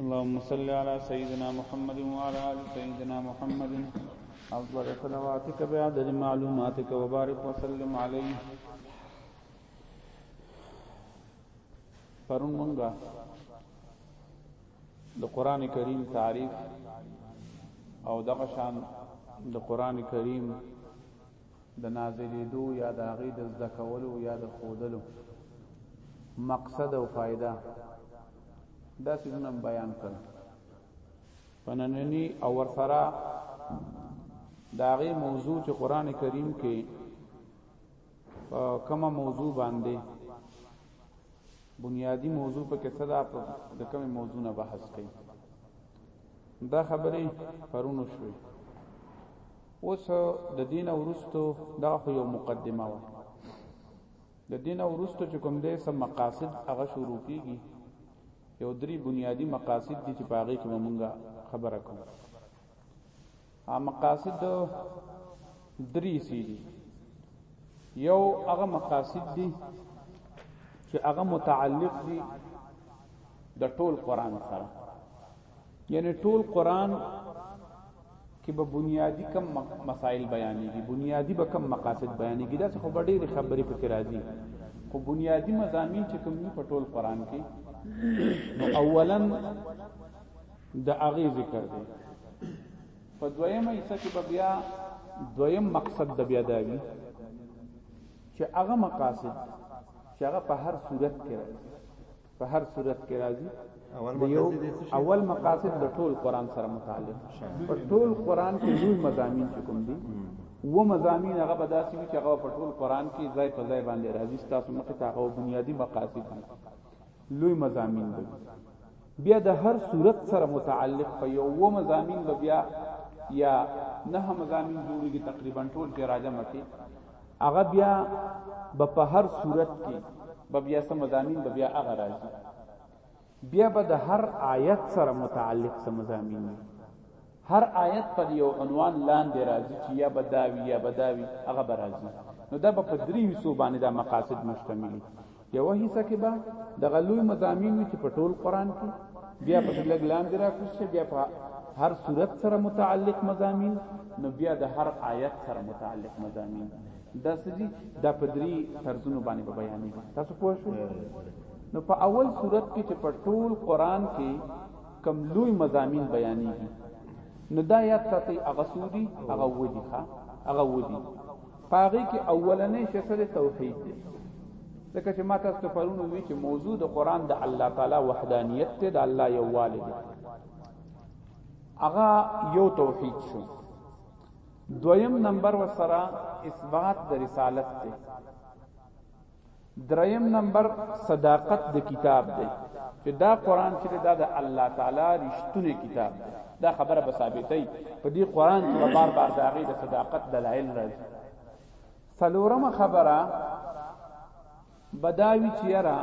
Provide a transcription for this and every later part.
اللهم صل على سيدنا محمد وعلى ال سيدنا محمد افضل صلواتك بعدد معلوماتك وبارك وسلم عليه پرون مونږه د قران کریم تعریف او دغه شان د قران کریم د نازلېدو یا د هغې د زده کولو یا د ښودلو مقصد او فایده دا څیزونه بیان کړل په ننني او ورسره د هغې موضوع چې قرآن کریم کې کومه موضوع باندې بنیادی موضوع په کې صدا د کومې موضوع نه بحث کوي دا خبرې پرونو شوې اوس د دین ورستو دا خو یو مقدمه و د دین ورستو چې کوم دې سم مقاصد هغه شروع کیږي یو درې بنیادی مقاصد دي چې پاغه کې مونږه خبره کوو ا مقاصد درې سي دي یو هغه مقاصد دي چې هغه متعلق دي د ټول قران سره یعنی ټول قران کې به بنیادی کم مسائل بیانېږي بنیادی به کم مقاصد بیانېږي دا څه خو ډېر خبرې پکې راځي خو بنیادی مزامین چې کوم په ټول قران کې نو اولا د هغه ذکر دی په دویمه حصہ کې بیا دویم مقصد د بیا داوی چې هغه مقاصد چې هغه په هر صورت کې راځي په هر صورت کې راځي اول مقاصد د ټول قران سره متعلق په ټول قران کې لوی مضامین چې کوم دي و مزامین هغه به داسې وي چې هغه په ټول قران کې ځای په ځای باندې راځي تاسو مخ ته هغه بنیادی مقاصد دي لوی مزامین به وي بیا د هر صورت سره متعلق په یو و مزامین به بیا یا نه مزامین جوړیږي تقریبا ټول چې راجمه کې هغه بیا به په هر صورت کې به بیا سم مزامین به بیا هغه راځي بیا به د هر آیت سره متعلق سم مزامین وي هر آیت پر یو عنوان لاندې راځي چې یا بداوی یا بداوی هغه به راځي نو دا به په درې حصو باندې دا مقاصد مشتملي یو حصہ کې به د غلوی مزامین وي چې په ټول قران کې بیا په لګ لاندې راکوشي بیا په هر صورت سره متعلق مزامین نو بیا د هر آیت سره متعلق مزامین دا سدي د پدری طرزونو باندې په بیانې تاسو پوه شئ نو په اول صورت کې چې په ټول قران کې کم لوی مزامین بیانېږي نو دا یاد ساتي هغه سودی هغه ودی ښا هغه ودی پاغي کې اولنې شسره توحید دی ځکه چې ما تاسو ته پرونو وی چې موضوع د قران د الله تعالی وحدانیت ته د الله یو والد هغه یو توحید شو دویم نمبر وسره اثبات د رسالت ته دریم نمبر صداقت د کتاب دی چې دا قران چې دا د الله تعالی رښتونه کتاب دی دا خبره به ثابتې په دې قران کې بار بار دا غي د صداقت دلایل راځي څلورمه خبره بداوی چیرې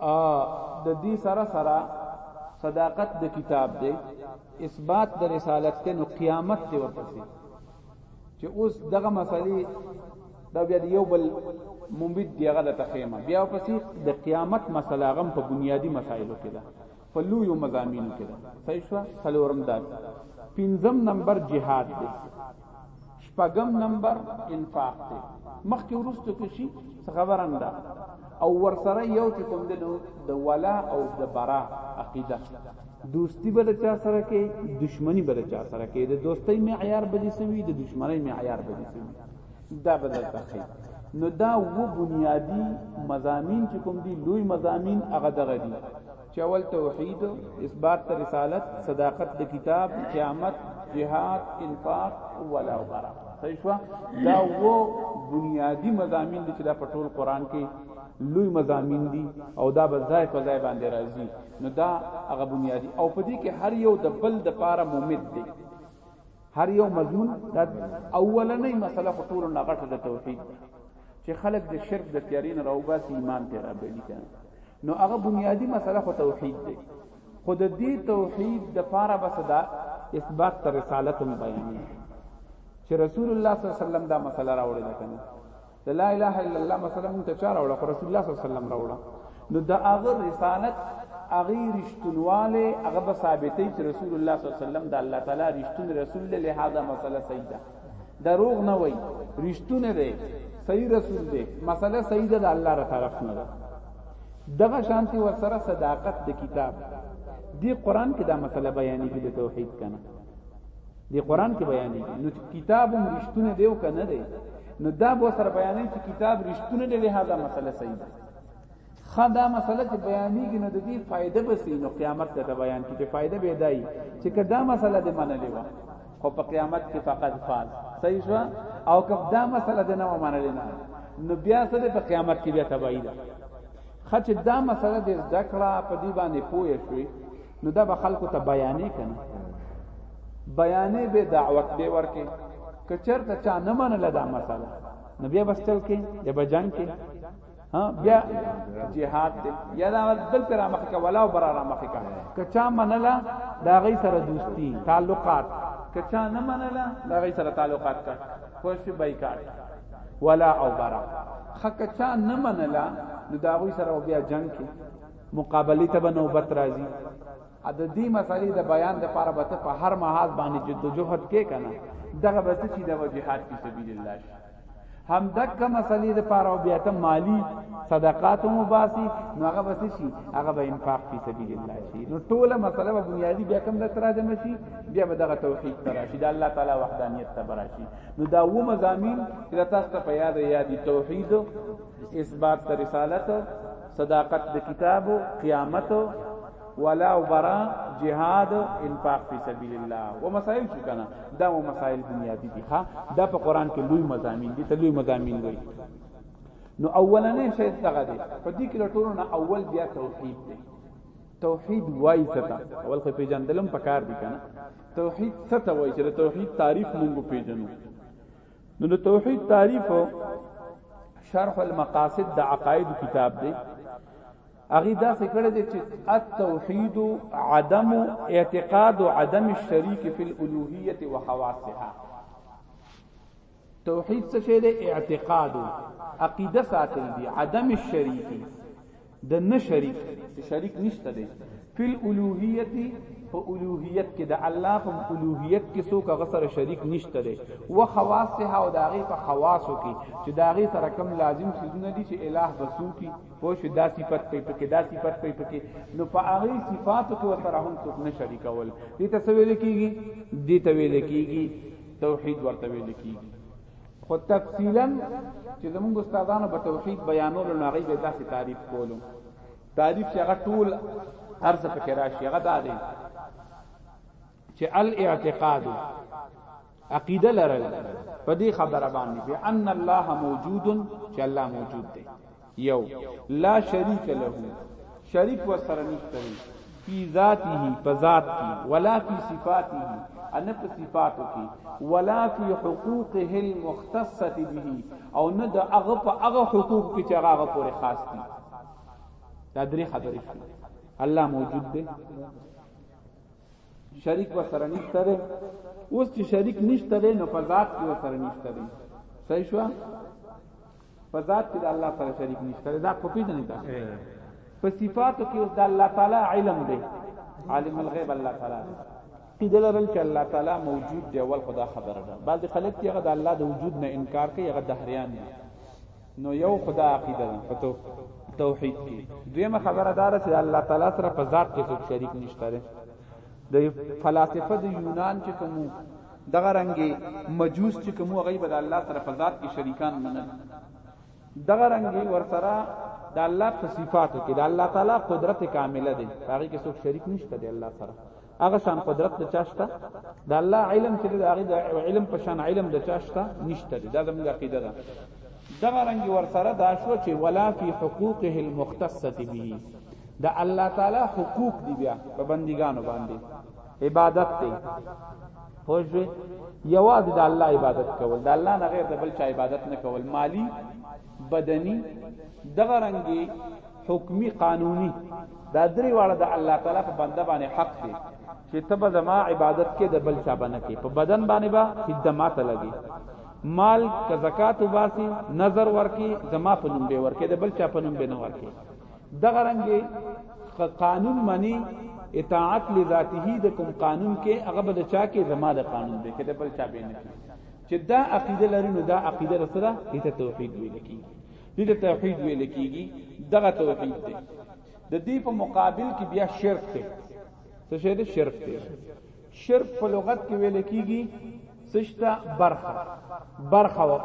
ا د دې سره سره صداقت د کتاب دی اثبات د رسالت ته نو قیامت ته ورپسې چې اوس دغه مسلې دا بیا یو بل ممبد دی هغه د تخیمه بیا پسې د قیامت مسله غم په بنیادی مسایلو کې ده په لویو مزامینو کې ده صحیح شو څلورم دا پنځم نمبر جهاد دی شپږم نمبر انفاق دی مخکې ورستو کې شي څه خبره نه ده او ورسره یو چې کوم دی نو د ولا او د برا عقیده دوستی به د چا سره کې دشمنی به د چا سره کې د دوستۍ معیار به دي سوي د دشمنۍ معیار به دي سوي دا به درته خي نو دا و بنیادی مزامین چې کوم دي لوی مزامین هغه دغه دي چې اول توحید اثبات رسالت صداقت د کتاب قیامت جهاد انفاق ولا وبرا صحیح شو دا و بنیادی مزامین دي چې دا په ټول قران کې لوی مزامین دي او دا به ځای په ځای باندې راځي نو دا هغه بنیادی او په دې کې هر یو د بل د پاره ممد دی هر یو مضمون دا اولنې مسله خو ټول نه غټه د توحید ده چې خلک د شرک د تیارې نه راوباسي ایمان ته رابلی کنه نو هغه بنیادی مسله خو توحید ده خو د دې توحید د پاره بس دا اثبات تر رسالت بیانې چې رسول الله صلی الله علیه وسلم دا مسله راوړې ده کنه د لا اله الا الله مثلا مونږ ته چا راوړه خو رسول الله صلی الله علیه وسلم راوړه نو د هغه رسالت هغه رښتونواله هغه به ثابتې چې رسول الله صلی الله علیه وسلم د الله تعالی رښتون رسول له لهدا مسله صحیح ده دروغ نه وای رښتونه ده صحیح رسول ده مسله صحیح ده د الله تر طرف نه ده دغه شانتی ورسره صداقت د کتاب دی قران کې دا مسله بیانې کې د توحید کنه دی قران کې بیانې نو کتاب هم رښتونه دی او کنه دی نو دا به سره بیانې چې کتاب رښتونه دی لهدا مسله صحیح ده خدا مسله چې بیانېږي نو د دې فائدہ به سي نو قیامت ته بیان کې فائدہ به دی چې کدا مسله دې منلې و خو په قیامت کې فقط فاز صحیح شو او کدا مسله دې نه منلې نه نو بیا سره په قیامت کې بیا تبعید خچ دا مسله دې ذکر په دې باندې پوهې شوې نو دا به خلکو ته بیانې کنه بیانې به دعوت به ورکه کچر ته چا نه منله دا مسله نو بیا بسچل کې یا به جنگ کې ها بیا جهاد دی یا دا بل پر مخ کې ولا او برا را مخ کې کچا منلا دا غي سره دوستی تعلقات کچا نه منلا دا غي سره تعلقات کا خوش بایکاټ ولا او برا خکچا نه منلا نو دا غي سره بیا جنگ کې مقابله ته به نوبت راځي ا د دې مسلې د بیان د پاره به ته په هر محاذ باندې جد و جهد کې کنه دغه به چې د وجهاد په سبیل الله شي هم دغه مسلې د پاره بیا ته مالی صدقات مو باسي نو هغه به شي هغه به انفاق په سبیل الله شي نو ټوله مسله به بنیادی بیا کوم د تراجم شي بیا به دغه توحید تراشي د الله تعالی وحدانیت تبراشي نو دا و مزامین چې تاسو ته په یاد یادی توحید اثبات د رسالت صداقت د کتاب قیامت ولا وبرا جهاد انفاق فی سبیل الله و مسائل شو کنه دا و مسائل بنیادی دي ها دا په قران کې لوی مزامین دي ته لوی مزامین وي نو اولنې شی څنګه دی په دې کې ټولو نه اول بیا توحید دی توحید وای ستا اول خو پیجندلم پکار دی کنه توحید ستا وای چې توحید تعریف مونږ پیجنو نو د توحید تعریف شرح المقاصد د عقاید کتاب دی اغه دا فکر دی چې التوحید عدم اعتقاد عدم الشریک فی الالوهیه وحواسها توحید څه شی دی اعتقاد عقیده ساتل دی عدم الشریک د نه شریک چې شریک نشته دی فل الوهیت په الوهیت کې د الله په الوهیت کې څوک هغه سره شریک نشته دی و خواصه او داغه په خواصو کې چې داغه سره کم لازم سيزونه دي چې الٰه بسو کې په شو دا صفت په پکې دا صفت په پکې نو په هغه صفاتو کې ور سره هم څوک نه شریکول دي ته ویل کیږي دي ته ویل کیږي توحید ورته ویل کیږي خو تفصیلا چې زمونږ استادانو په توحید بیانولو نو هغه به داسې تعریف کولو تعریف چې هغه ټول ارز په کې راشي هغه دا دی چې الاعتقاد عقیده لرل په دې خبره باندې ان الله موجود چې الله موجود دی یو لا شریک له شریک و سره نشته فی ذاته په ذات کی ولا فی صفاته ان په صفاتو کې ولا فی حقوقه المختصه به او نه د هغه په هغه حقوق کې چې هغه پورې خاص دي دا درې خبرې شي الله موجود دی شریک و سره نشته دی اوس چې شریک نشته دی نو په ذات کې و سره نشته دی صحیح شو په ذات کې د الله سره شریک نشته دا په پیژنې تاسو په صفاتو کې اوس د الله تعالی علم دی عالم الغیب الله تعالی دی عقیده لرل چې الله تعالی موجود دی اول خدا خبره ده بعض خلک چې هغه د الله د وجود نه انکار کوي هغه دهریان دي نو یو خدا عقیده ده پتو توحید کې دویمه خبره دار چې الله تعالی سره په ذات کې څوک شریک نشته ده د فلاسفه د یونان چې کوم دغه رنګي مجوس چې کوم غي بد الله سره په ذات کې شریکان منل دغه رنګي ورسره د الله په صفاتو کې د الله تعالی قدرت کامله دی هغه کې څوک شریک نشته دی الله سره هغه شان قدرت د چاشته د الله علم چې د هغه د علم په شان علم د چاشته نشته دی دا زموږ عقیده ده دغه رنګ ور سره دا شو چې ولا فی حقوقه المختصه به د الله تعالی حقوق دی بیا په بندګانو باندې عبادت دی پوجوي یواز د الله عبادت کول د الله نه غیر د بل چا عبادت نه کول مالی بدنی دغه رنګي حکمی قانونی دا درې واړه د الله تعالی په بنده باندې حق دي چې ته به زما عبادت کې د بل چا باندې کې په بدن باندې با خدمات لګي مال که زکات وباسي نظر ورکی زما په نوم به ورکی د بل چا په نوم به نه ورکی دغه رنګي قانون منی اطاعت لذاته د کوم قانون کې هغه بل چا کې زما د قانون دی کده بل چا به نه کی چې دا عقیده لري نو دا عقیده رسره ایت توحید ویل کی دې ته توحید ویل کیږي دغه توحید دی د دې په مقابل کې بیا شرک دی څه شی دی شرک دی شرک په لغت کې ویل کیږي سشتا برخه برخه و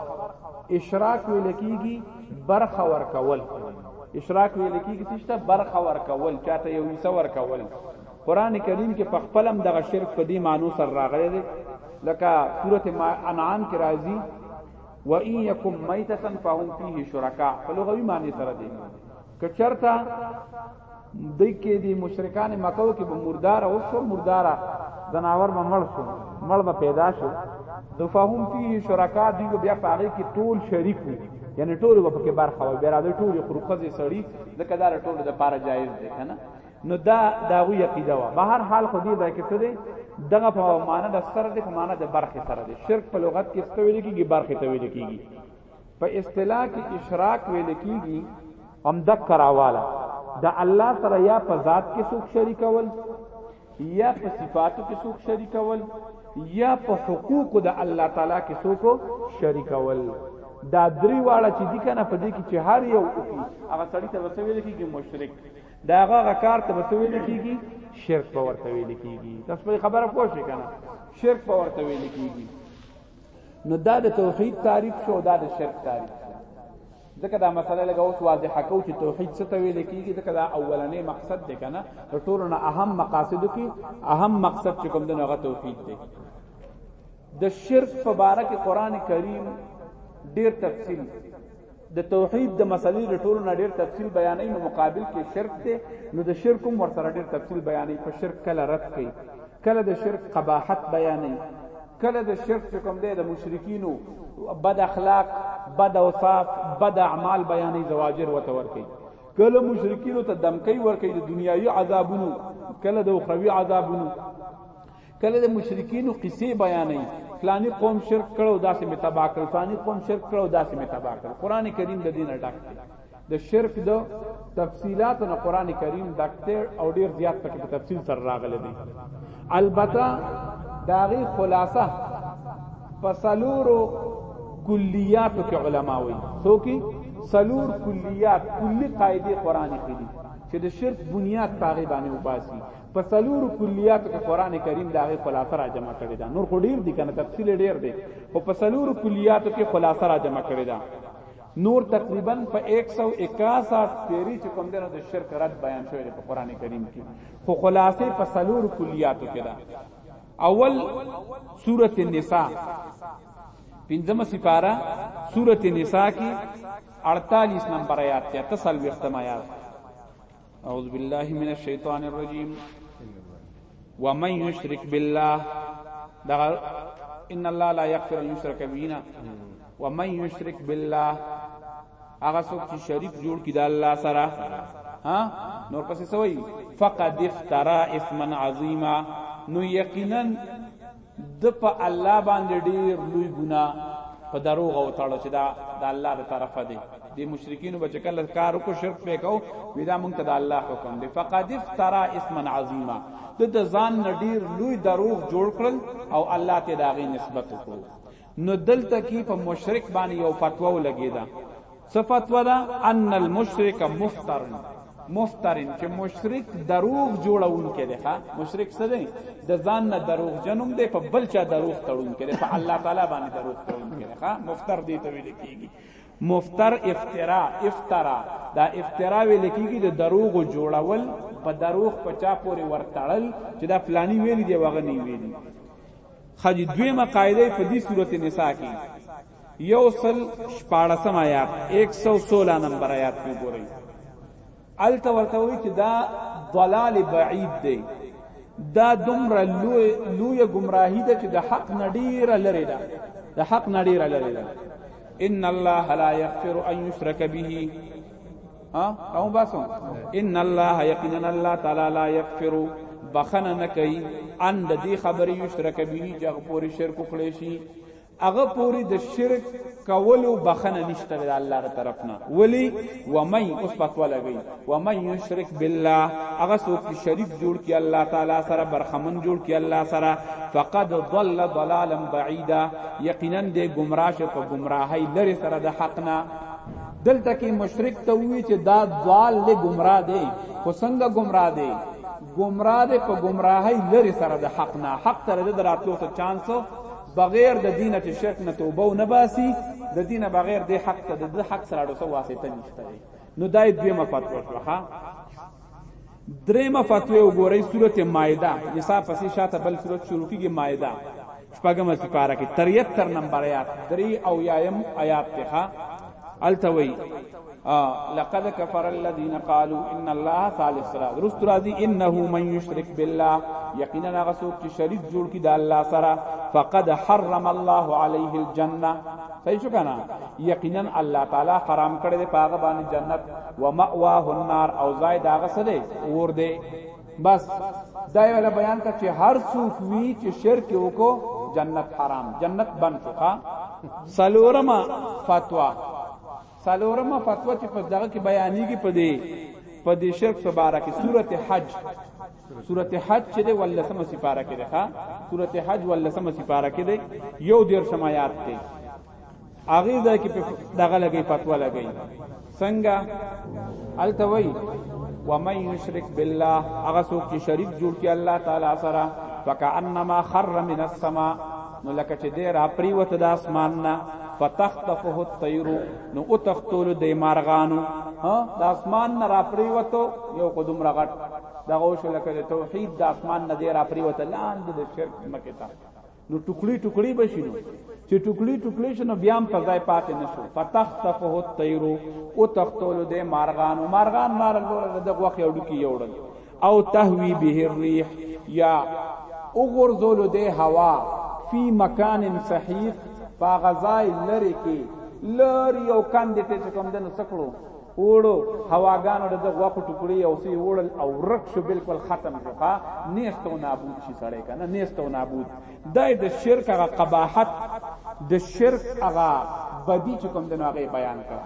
اشراک ویل کیږي برخه ور کول اشراک ویل کیږي سشتا برخه ور کول چاته یو حصہ ور کول قران کریم کې په خپلم دغه شرک په دې مانو سر راغلی دی لکه سوره انعام کې راځي و ان یکم میتتن فهم فیه شرکا په لغوي معنی سره دی کچرتا دی کې دی مشرکان مکه کې به مردار او شو مردار زناور به مړ شو مړ به پیدا شو د فهم فيه شرکا دی بیا پاره کې ټول شریک وو یعنی ټول به پکې برخه وي بیره د ټول خروخزه سړی ځکه دا ټول د پاره جایز دی کنه نو دا داغه یقیده وا به هر حال خو دې دا کې څه دی دغه په معنا د سره دی په معنا د برخه سره دی شرک په لغت کې ستوي لیکيږي برخه ته ویل کیږي په اصطلاح کې اشراق ویل کیږي هم د کراواله د الله سره یا په ذات کې څوک شریکول یا په صفاتو کې څوک شریکول یا په حقوق د الله تعالی کې څوک شریکول دا درې واړه چې دي کنه په دې کې چې هر یو وکي هغه سړی ته وسوي لکېږي مشرک دا هغه کار ته وسوي لکېږي شرک په ورته ویل کېږي تاسو په خبره پوه شئ کنه شرک په ورته ویل کېږي نو دا د توحید تعریف شو دا د شرک تعریف شو ځکه دا مسله لګه اوس واضحه کو چې توحید څه ته ویل کیږي ځکه دا اولنې مقصد دی کنه تر ټولو نه اهم مقاصد کې اهم مقصد چې کوم دغه توحید دی د شرک په باره کې قران کریم ډیر تفصیل د توحید د مسلې د ټولو نه ډیر تفصیل بیانې نو مقابل کې شرک دی نو د شرک هم ورسره ډیر تفصیل بیانې په شرک کله رد کړي کله د شرک قباحت بیانې کله د شرک چې کوم دی د مشرکینو بد اخلاق بد اوصاف بد اعمال بیانې زواجر وته ور کوي کله مشرکینو ته دمکې ور کوي د دنیایي عذابونو کله د اخروی عذابونو کله د مشرکین قصې بیانې فلانی قوم شرک کړو داسې می تبا کړ فلانی قوم شرک کړو داسې می تبا کړ قران کریم د دین ډک دی د شرک د تفصيلات نه قران کریم ډک دی او ډیر زیات پکې په تفصیل سره راغلي دي البته داغي خلاصه فسلورو کلیات کې علما وایي سو کې سلور کلیات کلی قاعده قران کې دي چې د شرک بنیاد پاغي باندې وباسي په څلورو کلیاتو کې قران کریم دا غي خلاصه را جمع کړی دا نور خو ډیر دي کنه تفصیل ډیر دی او په څلورو کلیاتو کې خلاصه را جمع کړی دا نور تقریبا په 161 پیری چې کوم دنه د شرک رد بیان شوی دی په قران کریم کې خو خلاصه په څلورو کلیاتو کې دا اول سوره النساء پنځمه سپاره سوره النساء کې 48 نمبر آیات ته تسلوي ختم آیات اعوذ بالله من الشیطان الرجیم ومن یشرک بالله دا ان الله لا یغفر ان یشرک بینا ومن یشرک بالله هغه څوک چې شریک جوړ کړي د الله سره ها نور پسې سوی فقد افترا اسما عظیما نو یقینا د په الله باندې ډیر لوی ګنا په دروغ او تاړو چې دا د الله تر طرفه دی د مشرکین بچ کله کار کو شرک په کو ودا مونږ ته د الله حکم دی فقد افترا اسما عظیما د ځان نډیر لوی دروغ جوړ کړل او الله ته داغه نسبت وکړو نو دلته کی په مشرک باندې یو فتوا ولګیدا څه فتوا ده ان المشرک مفترن مفترین چې مشرک دروغ جوړونکي دی ښا مشرک څه دی د ځان نه دروغ جنوم دی په بل چا دروغ تړونکي دی په الله تعالی باندې دروغ تړونکي دی ښا مفتر دی ته ویل کیږي مفتر افترا افترا دا افترا ویل کیږي د دروغ جوړول په دروغ په چا پورې ورتړل چې دا فلانی ویل دی وغه نه ویلی خج دویمه قاعده په دې سورته نساء کې یو سل شپاړسم آیات 116 نمبر آیات کې ګورئ الته ورته وی چې دا ضلال بعید دی دا دومره لوی لوی گمراهی ده چې د حق نډیر لری ده د حق نډیر لری ده ان الله لا یغفر ان یشرک به ها او باسو ان الله یقینا الله تعالی لا یغفر بخنه نه کوي ان د دې خبرې یو شرک به چې هغه پوری شرک کړی شي هغه پوری د شرک کولو بخنه نشته د الله تر طرف نه ولی و مې اوس پتو لګي و مې یشرک بالله هغه څوک چې شریک جوړ کی الله تعالی سره برخمن جوړ کی الله سره فقد ضل ضلالا بعیدا یقینا دې گمراه شه په گمراهی لری سره د حق نه دلته کې مشرک ته وی چې دا ضال له گمراه دی خو څنګه گمراه دی گمراه دی په گمراهی لري سره د حق نه حق تر دې دراتلو ته چانس بغیر د دین چې شرک نه توبه و نه باسي د دین بغیر د حق ته د حق سره اړه واسطه نشته نو دای دوی مفاتوه شوه دریمه فتوی وګورئ سورته مائده نساء پسې شاته بل سورته شروع کیږي مائده شپږمه سپاره کې 73 نمبر آیات 3 او یایم آیات ته التوی لقد كفر الذين قالوا ان الله ثالث ثلاثه رست راضي انه من يشرك بالله يقينا غسوك چې شریک جوړ کی د الله سره فقد حرم الله عليه الجنه صحیح شو کنه یقینا الله تعالی حرام کړی دی پاغه باندې جنت و مأواه النار او ځای دا غسه دی اور دی بس دا یو له بیان کا چې هر څوک وی چې شرک وکړو جنت حرام جنت بند شو ها سلورما فتوا سلورما فتوا چې په دغه کې بیانېږي په دې په دې شرک سبارا کې سورته حج سورته حج چې ده ول سم سپارا کې ده ها سورته حج ول سم سپارا کې ده یو دیر سمات ده هغه ځای کې دغه لګي پتو لګي څنګه التوي ومن یشرک بالله هغه څوک چې شریک جوړ کړي الله تعالی سره فکانما خر من السماء نو لکه چې دې را پریوت د اسمان نه فتخطفه الطير نو او تختول د مارغانو ها د اسمان نه را پریوتو یو قدم رغټ دغه شو لکه توحید د اسمان نه دې را پریوت لاندې د شرک مکه تا نو ټوکړي ټوکړي بشي نو چې ټوکړي ټوکړي شنو بیا هم په ځای پاتې نشو فتختفه الطير او تختول دې مارغان او مارغان مار لور د غوخ یو ډکی یوړل او تهوی به الريح یا او غرزول دې هوا فی مکان صحیح په غزای لری کې لری او کاندې ته کوم دنه سکړو اوړو هواګانو د غوخو ټکړي او سی اوړل او ورک شو بالکل ختم شو ها نیست او نابود شي سړی کنه نیست او نابود دای د شرک هغه قباحت د شرک هغه بدی چې کوم د هغه بیان کړه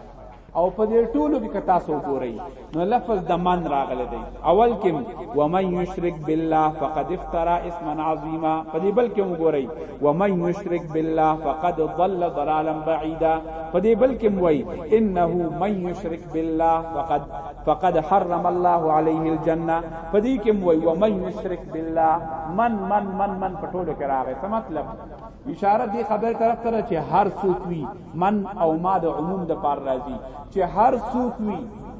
او په دې ټولو کې کتا سو ګورئ نو لفظ د من راغله دی اول کې ومن یشرک بالله فقد افترا اسما عظیما په دې بل کې وګورئ ومن یشرک بالله فقد ضل ضلالا بعیدا په دې بل کې وای انه من یشرک بالله فقد فقد حرم الله علیه الجنه په دې کې وای ومن یشرک بالله من من من من په ټولو کې راغی څه مطلب اشاره دی خبر طرف ته چې هر څوک وی من او ما د عموم د پار راځي چې هر څوک وی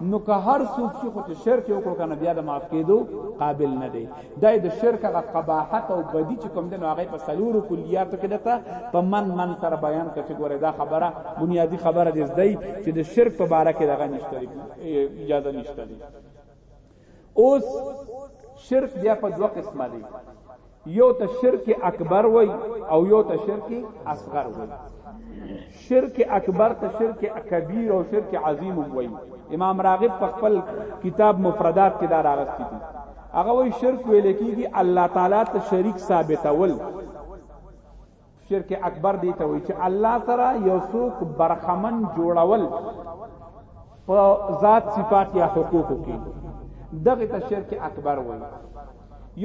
نو که هر څوک چې خو شرک وکړو کنه بیا د معاف کېدو قابل نه دی دا د شرک هغه قباحت او بدی چې کوم دنو هغه په سلورو کلیاتو کې دته په من من سره بیان کړي ګوره دا خبره بنیادی خبره دې زدای چې د شرک په باره کې دغه نشته اجازه نشته اوس شرک بیا په دوه قسمه دی یو ته شرک اکبر وای او یو ته شرک اصغر وای شرک اکبر ته شرک کبیر او شرک عظیم وای امام راغب په خپل کتاب مفردات کې دا راغستی دي هغه وای شرک ویل کیږي الله تعالی ته شریک ثابتول شرک اکبر دی ته وی چې الله سره یو څوک برخمن جوړول په ذات صفات یا حقوق کې دغه ته شرک اکبر وای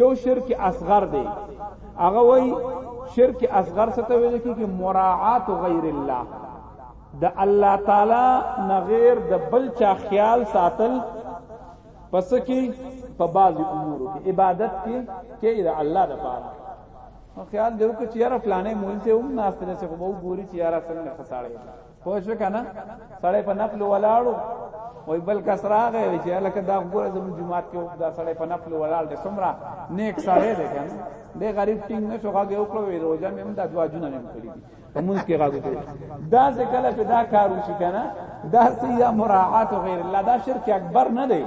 یو شرک اصغر دی هغه وای شرک اصغر څه ته ویل کیږي مراعات غیر الله د الله تعالی نه غیر د بل چا خیال ساتل پس کی په بعض امور کې عبادت کې کې د الله لپاره نو خیال دیو کې چیرې پلانې مول ته هم ناست نه څه وو ګوري چې یارا څنګه خساړې خو شو کنه سړې په نقل ولاړو وای بل کس راغی چې لکه دا ګوره زموږ جماعت کې دا سړی په نفل ولاړ دی سمرا نیک سړی دی کنه دی غریب ټینګ نشو هغه یو کړو روزه مې هم دا دوا جونه مې کړی په موږ کې غاګو کوي دا څه کله چې دا کار وشي کنه دا سیدا مراعات غیر الله دا شرک اکبر نه دی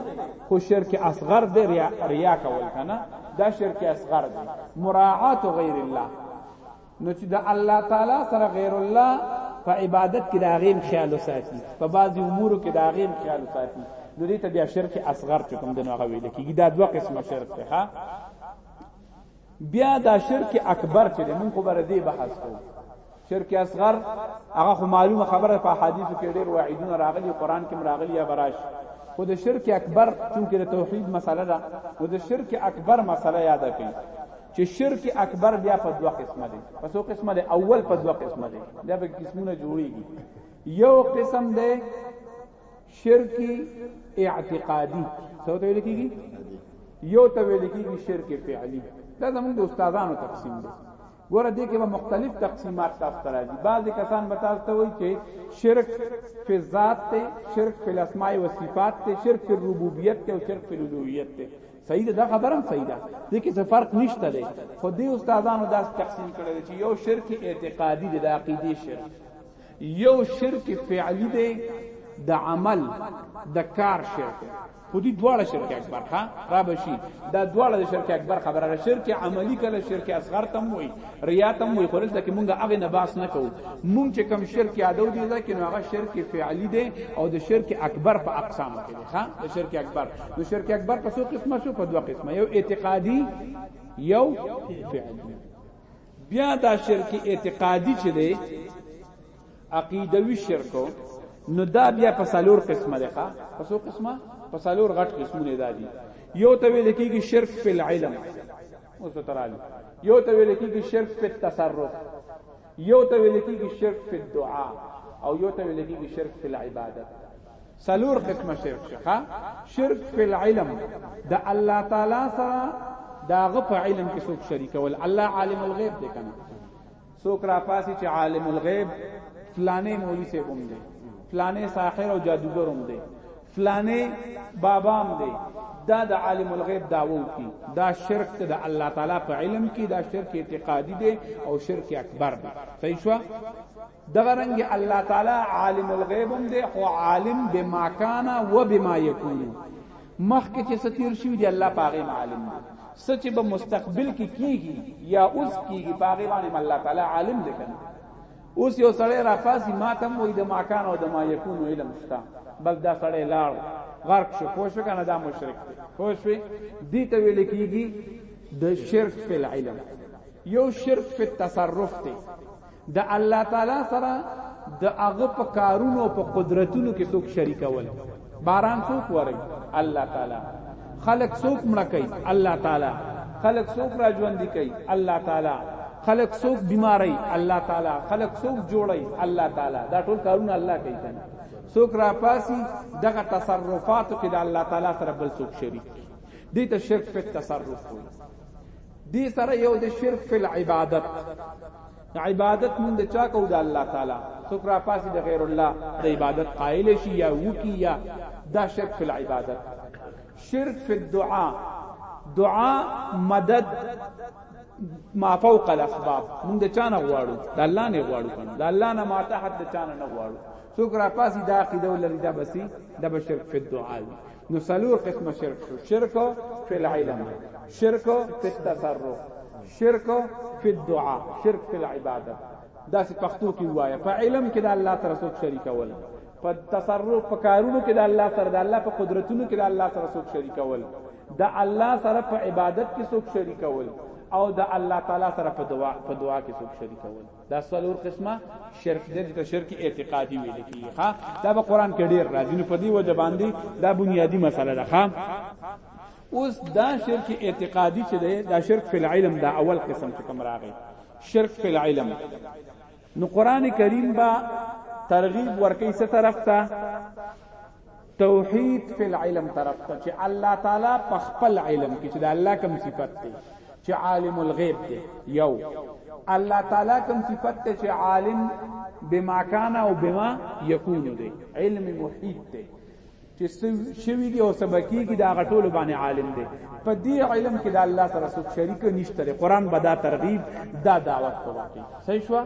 خو شرک اصغر دی ریا, ریا کول کنه دا شرک اصغر دی مراعات غیر الله نو چې د الله تعالی سره غیر الله په عبادت کې دا غیم خیال وساتي په بعضی امور کې دا غیم خیال وساتي نو دې ته بیا شرک اصغر چې کوم دنو هغه ویل کیږي دا دوه قسمه شرک ته بیا دا شرک اکبر چې موږ خو بر دې بحث کوو شرک اصغر هغه خو معلومه خبره په حدیثو کې ډېر وعیدونه راغلي قران کې راغلي یا براش خو د شرک اکبر چونکه د توحید مسله ده نو د شرک اکبر مسله یاد کړئ چې شرک اکبر بیا په دوه قسمه دي په څو قسمه دي اول په دوه قسمه دي دا به قسمونه جوړيږي یو قسم دی شرک اعتقادي څه ته ویل کیږي یو ته ویل کیږي شرک فعلی دا زموږ د استادانو تقسیم دی ګوره دې کې به مختلف تقسیمات تاسو ته راځي بعض کسان به تاسو ته وایي چې شرک فی ذات ته شرک فی الاسماء و صفات ته شرک فی الربوبیت ته او شرک فی الالوهیت ته صحیح ده دا خبرم صحیح ده دې کې څه فرق نشته دی خو دې استادانو دا تقسیم کړی چې یو شرک اعتقادي دی د عقیده شرک یو شرک فعلی دی د عمل د کار شرک خو دې دواړه شرک اکبر ها را بشي دا دواړه د شرک اکبر خبره ده شرک عملی کله شرک اصغر تم وي ریا تم وي خورل ځکه مونږه هغه نه باس نه کوو مونږ چې کم شرک یادو دي ځکه نو هغه شرک فعلی دی او د شرک اکبر په اقسام کې دی ها د شرک اکبر د شرک اکبر په څو قسمه شو په دوه قسمه یو اعتقادي یو فعلی بیا دا شرک اعتقادي چې دی عقیدوي شرک نو دا بیا په سالور قسمه ده په څو قسمه په سالور غټ قسمونه ده دي یو ته ویل کیږي شرک په علم اوس ترال یو ته ویل کیږي شرک په تصرف یو ته ویل کیږي شرک په دعا او یو ته ویل کیږي شرک په عبادت سلور قسمه شرک شخه شرک فی العلم د الله تعالی سره داغه په علم کې څوک شریک ول الله عالم الغیب دی کنه څوک را پاسي چې عالم الغیب فلانه مولوی سے بوم دی فلانه ساحر او جادوګر هم دی فلانه بابا هم دی دا د عالم الغیب داوو کی دا شرک ته د الله تعالی په علم کې دا شرک اعتقادي دی او شرک اکبر دی صحیح شو دغه رنګ الله تعالی عالم الغیب هم دی خو عالم بما کان و بما یکون مخکې چې ستیر شو دی الله پاغه عالم دی سچ به مستقبل کې کیږي یا اوس کیږي پاغه باندې الله تعالی عالم دی کنه اوس یو سړی را پاسي ما تم وې د ما کان او د ما یکون علم شته بس دا سړی لاړ غرق شو پوه شو کنه دا مشرک پوه شو دي ته ویل کیږي د شرک په علم یو شرک په تصرف ته د الله تعالی سره د هغه په کارونو او په قدرتونو کې څوک شریکول باران څوک وری الله تعالی خلق څوک مړه کوي الله تعالی خلق څوک را ژوند کوي الله تعالی خلق څوک بیماری الله تعالی خلق څوک جوړي الله تعالی دا ټول کارونه الله کوي کنه څوک را پاسي دغه تصرفات کې د الله تعالی سره بل څوک شریک دي ته شرک په تصرف وي دې سره یو د شرک فل عبادت عبادت مونږ د چا کو د الله تعالی څوک را پاسي د غیر الله د عبادت قائل شي یا وکی یا دا شرک فی العبادت شرک فی الدعاء دعا مدد ما فوق الاسباب مونږ د چا نه غواړو د الله نه غواړو د الله نه ما تحت د چا نه غواړو څوک را پاسي دا عقیده ولري دا بسي د بشرک فی الدعاء نو سلور قسم شرک شو شرک فی العلم شرک فی التصرف شرک فی الدعاء شرک فی العبادت دا سی پختو کی وایا په علم کې د الله سره څوک شریک ول په تصرف په کارونو کې د الله سره د الله په قدرتونو کې د الله سره څوک شریک ول د الله سره په عبادت کې څوک شریک ول او د الله تعالی سره په دعا په دعا کې څوک شریک ول دا څلور قسمه شرک دې ته شرک اعتقادي ویل کی ها دا په قران کې ډیر راځي نو په دې وجه باندې دا بنیادی مسله ده ها اوس دا شرک اعتقادي چې ده دا شرک فی العلم دا اول قسم چې کوم راغی شرک فی العلم نو قران کریم با ترغیب ورکی څه طرف ته توحید فی العلم طرف ته چې الله تعالی په خپل علم کې چې د الله کوم صفت دی چې عالم الغیب دی یو الله تعالی کوم صفت دی چې عالم بما کان او بما یکون دی علم محیط دی چې شوی دی او سبکی کې دا غټول باندې عالم دی په دې علم کې د الله سره څوک شریک نشته لري قران به دا ترغیب دا دعوت کوي صحیح شو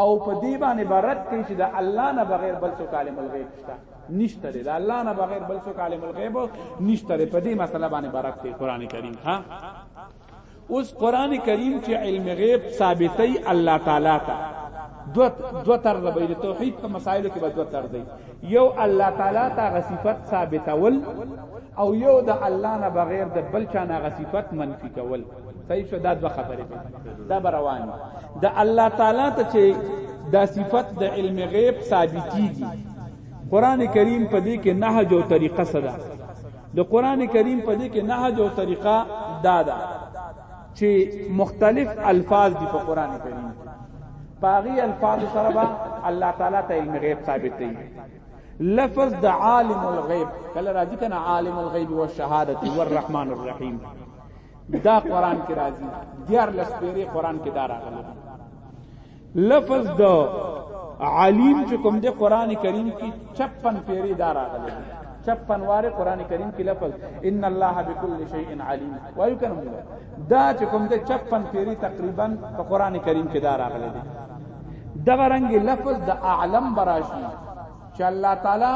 او په دې باندې برت کې چې د الله نه بغیر بل څوک عالم الغیب شته نشته دی الله نه بغیر بل څوک عالم الغیب نشته دی په دې مسله باندې برک دی قران کریم ها اوس قران کریم چې علم غیب ثابتې الله تعالی ته دو دو تر به د توحید په مسایلو کې به دو تر دی یو الله تعالی ته غصفت ثابتول او یو د الله نه بغیر د بل چا نه غصفت منفی کول صحیح شو دا دوه خبرې دا به روان د الله تعالی ته چې دا صفت د علم غیب ثابتېږي قران کریم په دې کې نهج او طریقه صدا د قران کریم په دې کې نهج او طریقه دا ده چې مختلف الفاظ دي په قران کریم پاغي الفاظ سره به الله تعالی ته علم غیب ثابت دی لفظ د عالم الغیب کله راځي کنه عالم الغیب والشهادت والرحمن الرحیم دا قران کې راځي دیار لس پیری قران کې دا راغلی لفظ د علیم چې کوم د قران کریم کې 56 پیری دا راغلی 56 واره قران کریم کې لفظ ان الله بكل شيء علیم وایو کنه دا چې کوم د 56 پیری تقریبا په قران کریم کې دا راغلی دی دغه رنګ لفظ د اعلم براشي چې الله تعالی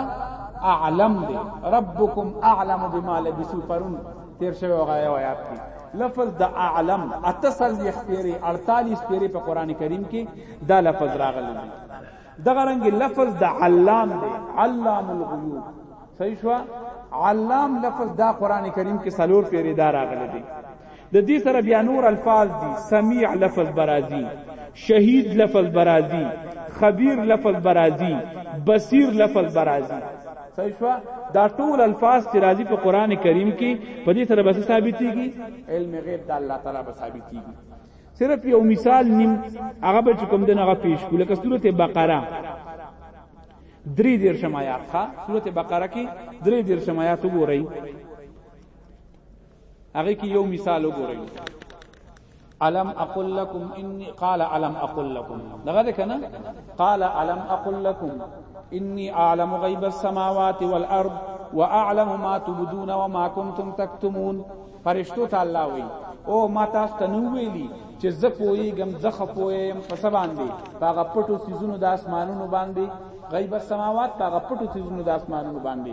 اعلم دی ربکم اعلم بما لبسو پرون تیر شوی هغه آیات دی لفظ د اعلم اتصل دی خپری 48 پیری په قران کریم کې دا لفظ راغلی دی دغه رنګ لفظ د علام دی علام الغیوب صحیح شو علام لفظ دا قران کریم کې سلور پیری دا راغلی دی د دې سره بیا نور الفاظ دي سمیع لفظ برازي شهید لفظ برازي خبیر لفظ برازي بصیر لفظ برازي صحیح شو دا ټول الفاظ چې راځي په قران کریم کې په دې سره بس ثابتېږي علم غیب د الله تعالی به ثابتېږي صرف یو مثال نیم هغه به کوم دغه پیش کول لکه سورته بقره درې دیر شمایات ښا سورته بقره کې درې دیر شمایات وګورئ هغه کې یو مثال وګورئ علم اقول لكم اني قال علم اقول لكم دغه کنه قال علم اقول لكم اني اعلم غيب السماوات والارض واعلم ما تبدون وما كنتم تكتمون فرشتو ته الله وی او ما تاسو ته نو ویلی چې زه پویګم زه خپویم په سبا باندې هغه پټو سيزونو د اسمانونو باندې غیب السماوات هغه پټو سيزونو د اسمانونو باندې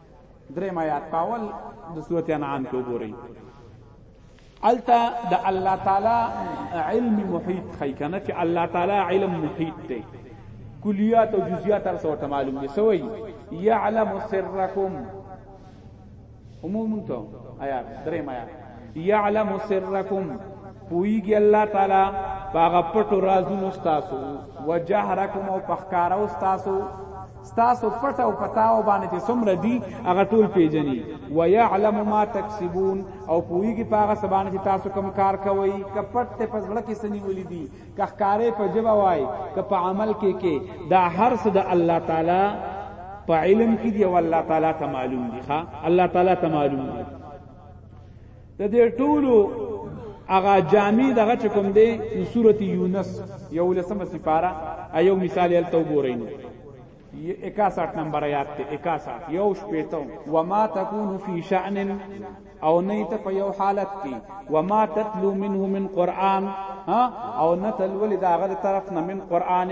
دریم آیات پاول د سورت انعام کې وګورئ التا د الله تعالی علم محیط خی کنه چې الله تعالی علم محیط دی کلیات او جزئیات تر څو معلوم دي سوی یعلم سرکم عموم ته آیات دریم آیات یعلم سرکم پویږي الله تعالی باغ پټو رازونو تاسو وجهرکم او پخکارو تاسو ستاسو پټ او پتاو باندې چې څومره دي هغه ټول پیژني و يعلم ما تکسبون او پويږي پاغه سبانه چې تاسو کم کار کوئ ک پټ ته پزړه کې سني ولې دي ک ښکارې په جبا وای ک په عمل کې کې دا هر څه د الله تعالی په علم کې دی او الله تعالی ته معلوم دی ښا الله تعالی ته معلوم دی د دې ټولو هغه جامع دغه چکم دی د سورته یونس یو لسمه سپاره ایو مثال یل تو ګورین 61 نمبر آیات ته 61 یو شپیتو وما تکون فی شأن او نه ته په یو حالت کې وما تتلو منه من قران او نه تلول دا غره طرف نه من قران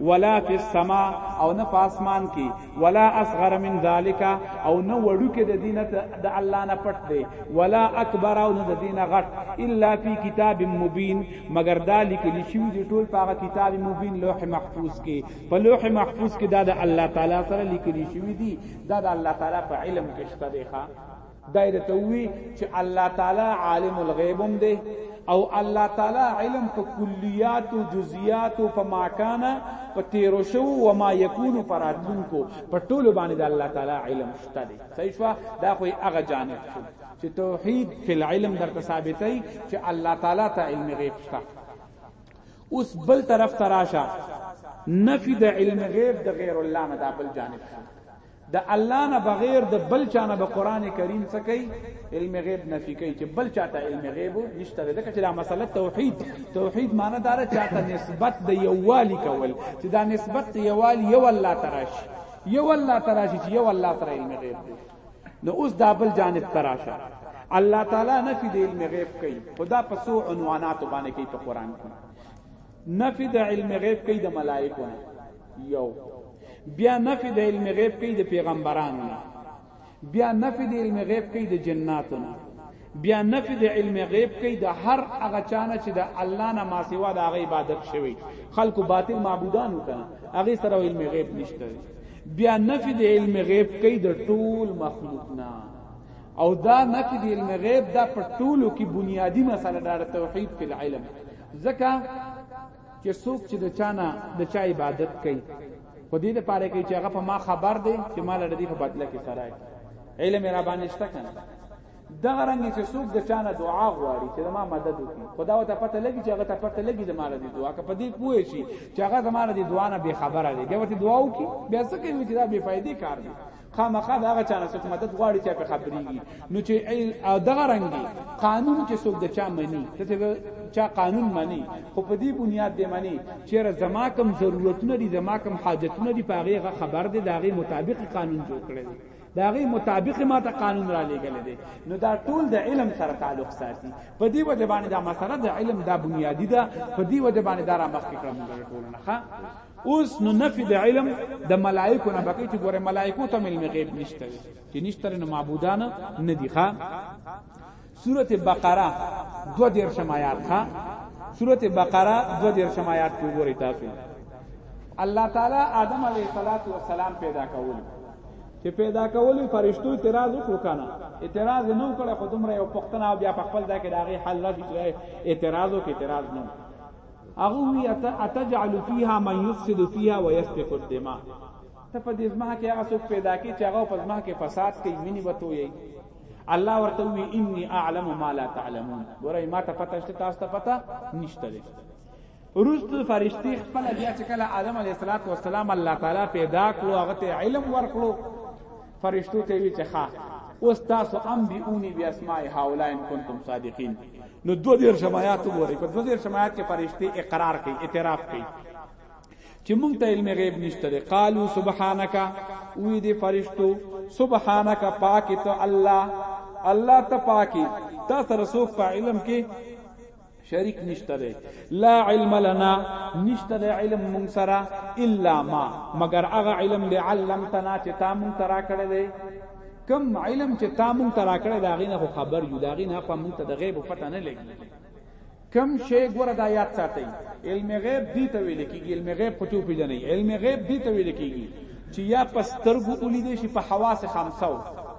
ولا فی السما او نه پاسمان کی ولا اصغر من ذالک او نه وړو کې د دینه د الله نه پټ دی ولا اکبر او نه د دینه غټ الا فی کتاب مبین مگر دا لیکل شوی دی ټول په کتاب مبین لوح محفوظ کې په لوح محفوظ کې دا د الله تعالی سره لیکل شوی دی دا د الله تعالی په علم کې شته دی ښا دایره ته وی چې الله تعالی عالم الغیب هم دی او الله تعالی علم په کلیات او جزئیات او په ماکانا په تیرو شو و ما یکون پر ادم کو په ټولو باندې د الله تعالی علم شته دی صحیح شو دا خو هغه جانب شو چې توحید فی العلم درته ثابتای چې الله تعالی ته علم غیب شته اوس بل طرف تراشه نفی د علم غیب د غیر الله نه دا بل جانب شو د الله نه بغیر د بل چا نه به قران کریم څه کوي علم غیب نفي کوي چې بل چاته علم غیب نشته ځکه چې دا مسله توحید توحید معنی دار چاته نسبت د یووالي کول چې دا نسبت د یووالي یو الله تراش یو الله تراش چې یو الله تر علم غیب دی نو اوس دا بل جانب تراشه الله تعالی نفي د علم غیب کوي خدا په سو عنوانات باندې کوي په قران کې نفی د علم غیب کوي د ملائکو یو بیا نفی د علم غیب کوي د پیغمبرانو بیا نفی د علم غیب کوي د جناتو بیا نفی د علم غیب کوي د هر هغه چانه چې د الله نه ما سیوا د هغه عبادت شوی خلکو باطل معبودان وکړه هغه سره علم غیب نشته بیا نفی د علم غیب کوي د ټول مخلوق نه او دا نفی د علم غیب دا په ټولو کې بنیادی مسله دار توحید په علم ځکه چې څوک چې د چانه د چا عبادت کوي خو دې لپاره کوي چې هغه په ما خبر دی چې مال لري په بدله کې سره علم را باندې شته کنه دغه رنګ چې څوک د چانه دعا غواړي چې ما مدد وکړي خدا وته پته لګي چې هغه ته پته لګي د مال دي دعا که په دې پوه شي چې هغه د مال دي دعا نه به خبره دی بیا ورته دعا وکړي بیا څه کوي چې دا بے فائدې کار دی خامخا دا هغه چانه څوک مدد غواړي چې په خبريږي نو چې دغه رنګي قانون کې څوک د چا مني ته چا قانون مني خو په دې بنیاد دی مني چې زما کم ضرورتونه دي زما کم حاجتونه دي په هغه خبر دي داغه مطابق قانون جوړ کړی دا غي مطابق ما ته قانون را لګل دي نو دا ټول د علم سره تعلق ساتي په دې وجه باندې دا مسله د علم دا بنیادی ده په دې وجه باندې دا را مخکې کړم ټول نه اوس نو نفي د علم د ملائکو نه بقي چې ګوره ملائکو ته علم غیب نشته چې نشته نو معبودان نه دي ښا سوره بقره دو دیر شمایات ښا سوره بقره دو دیر شمایات کې ګوري تاسو الله تعالی آدم علیه السلام پیدا کول چې پیدا کولې فرشتو اعتراض وکړو کنه اعتراض نه وکړه خو دومره یو پښتنه بیا په خپل ځای کې داغه حل را دي اعتراض وکړي اعتراض نه هغه وی اتجعل فيها من يفسد فيها ويسفك الدماء ته په دې ځمه کې هغه څوک پیدا کی چې هغه په ځمه کې فساد کوي ویني وته یي الله ورته وی انی اعلم ما لا تعلمون ګورای ما ته پته شته تاسو ته پته نشته لري روست فرشتي خپل بیا چې کله آدم علیه السلام الله تعالی پیدا کړو هغه ته علم ورکړو فرشتو ته وی چې ښا اوس تاسو انبئونی بیا اسماء هؤلاء ان کنتم صادقین نو دو دیر شمایات وګورئ په دو دیر شمایات کې فرشتي اقرار کوي اعتراف کوي چې مونږ ته علم غیب نشته لري قالو سبحانك وی دي فرشتو سبحانك پاک ته الله الله ته پاکي تا سره سوق په علم کې شریک نشته لري لا علم لنا نشته لري علم مونږ سره الا ما مگر هغه علم لعلمتنا چې تا مونږ ترا کړی دی کم علم چې تا مونږ ته راکړی دا غینه خو خبر یو دا غینه په مونږ ته د غیب پته نه لګي کم شی ګوره دا یاد ساتي علم غیب دی ته ویل کیږي علم غیب خو چوپی نه علم غیب دی ته ویل کیږي چې یا پسترګو اولی دي شي په حواس خمسو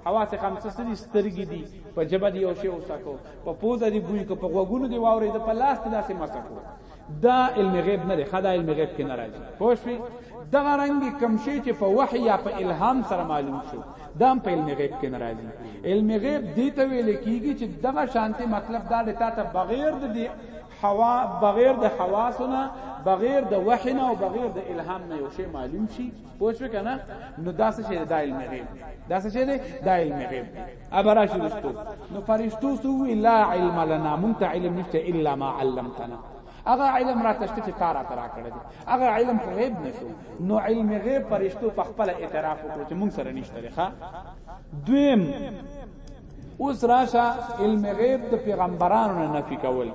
حواس خمسه سری سترګې دي په جبه دی او شی وسکو په پوزه دی بوی کو په غوګونو دی واورې د په لاس داسې مسکو دا علم غیب نه دی خدا علم غیب کې ناراضي پوه شئ دغه رنګ کم شي چې په وحی یا په الهام سره معلوم شو دا په علم غیب کې ناراضي علم غیب دې ته ویل کیږي چې دغه شانتي مطلب دا د تاسو بغیر د دې حوا بغیر د حواسنا بغیر د وحنا او بغیر د الهام نه یو شی معلوم شي پوه شو کنه نو دا څه شی د علم غیب دا څه شی د علم غیب ابراشي رستو نو فرشتو سو لا علم لنا مونږ ته علم نشته الا ما علمتنا هغه علم را تشته چې تار تر کړه دي هغه علم خو غیب نشو نو علم غیب فرشتو په خپل اعتراف وکړو چې مونږ سره نشته ښا دویم اوس راشه علم غیب د پیغمبرانو نه نفي کول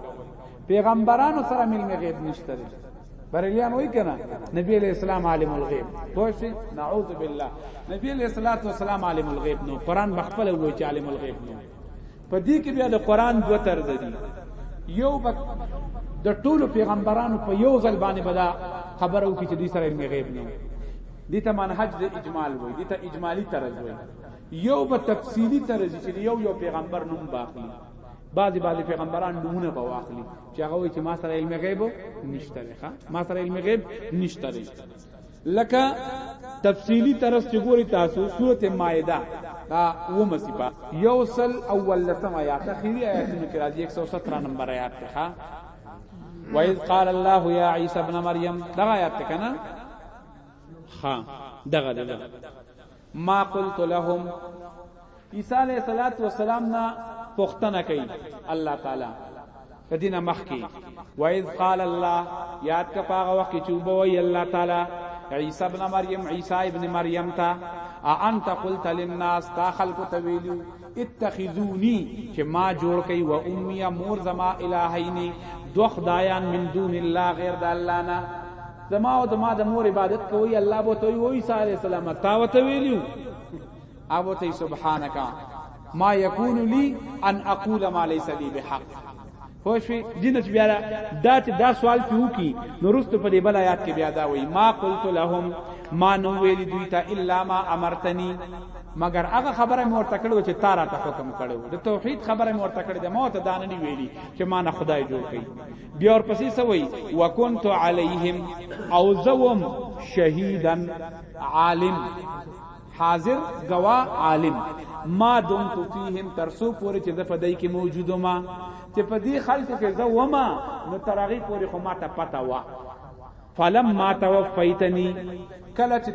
پیغمبرانو سره علم غیب نشته دی بریلیان وای کنه نبی علیہ السلام عالم الغیب پوښی نعوذ بالله نبی علیہ الصلوۃ والسلام عالم الغیب نو قران بخپل وای چې عالم الغیب نو په دې کې بیا د قران دوه طرز دي یو بک د ټولو پیغمبرانو په یو ځل باندې بدا خبرو کې چې دوی سره علم غیب نه دي ته منهج د اجمال وای دي ته اجمالی طرز وای یو به تفصیلی طرز چې یو یو پیغمبر نوم باقی بعضی بعضی پیغمبران نمونه به واخلي چې هغه وایي چې ما سره علم غیب نشته دی ما سره علم غیب نشته دی لکه تفصیلی طرز چې ګوري تاسو سورته مائده دا و مصیبه یوصل اول لسم آیات اخیری آیاتونه کې راځي 117 نمبر آیات ته وَإِذْ قَالَ اللَّهُ يَا عِيسَى ابْنَ مَرْيَمَ دغه آیات ته کنه ها دغه دغه ما قلت لهم عیسی علیہ الصلات والسلام نا پختنه کوي الله تعالی دینه مخکی و اذ قال الله یاد کا پاغه وخت چې وو وی الله تعالی عیسی ابن مریم عیسی ابن مریم تا انت قلت للناس تا خلق تویلو اتخذونی چې ما جوړ کړي و امي مور زما الہین دو خدایان من دون الله غیر د الله نه زما او زما د مور عبادت کوي الله بو ته وي عیسی علی السلام تا وته ویلو ابو ته سبحانك ما یکون لی ان اقول ما ليس لي بحق پوه شوې دینه چې بیا دا چې دا سوال کې وکي نو رستو په دې بل آیات کې بیا دا وایي ما قلت لهم ما نو ویل دوی ته الا ما امرتنی مگر هغه خبره مې ورته کړو چې تا راته حکم کړو د توحید خبره مې ورته کړې ده ما ته دانه نه ویلي چې ما نه خدای جوړ کړي بیا ورپسې سوي وکنت علیهم او زوم شهیدن عالم حاضر گوا عالم ما دمت فیهم تر سو پوری چې زه په دای کې موجود ما چې په دې خلق کې زه وما نو ترغی پوری خو ما ته پتا وا فلم ما توفیتنی کله چې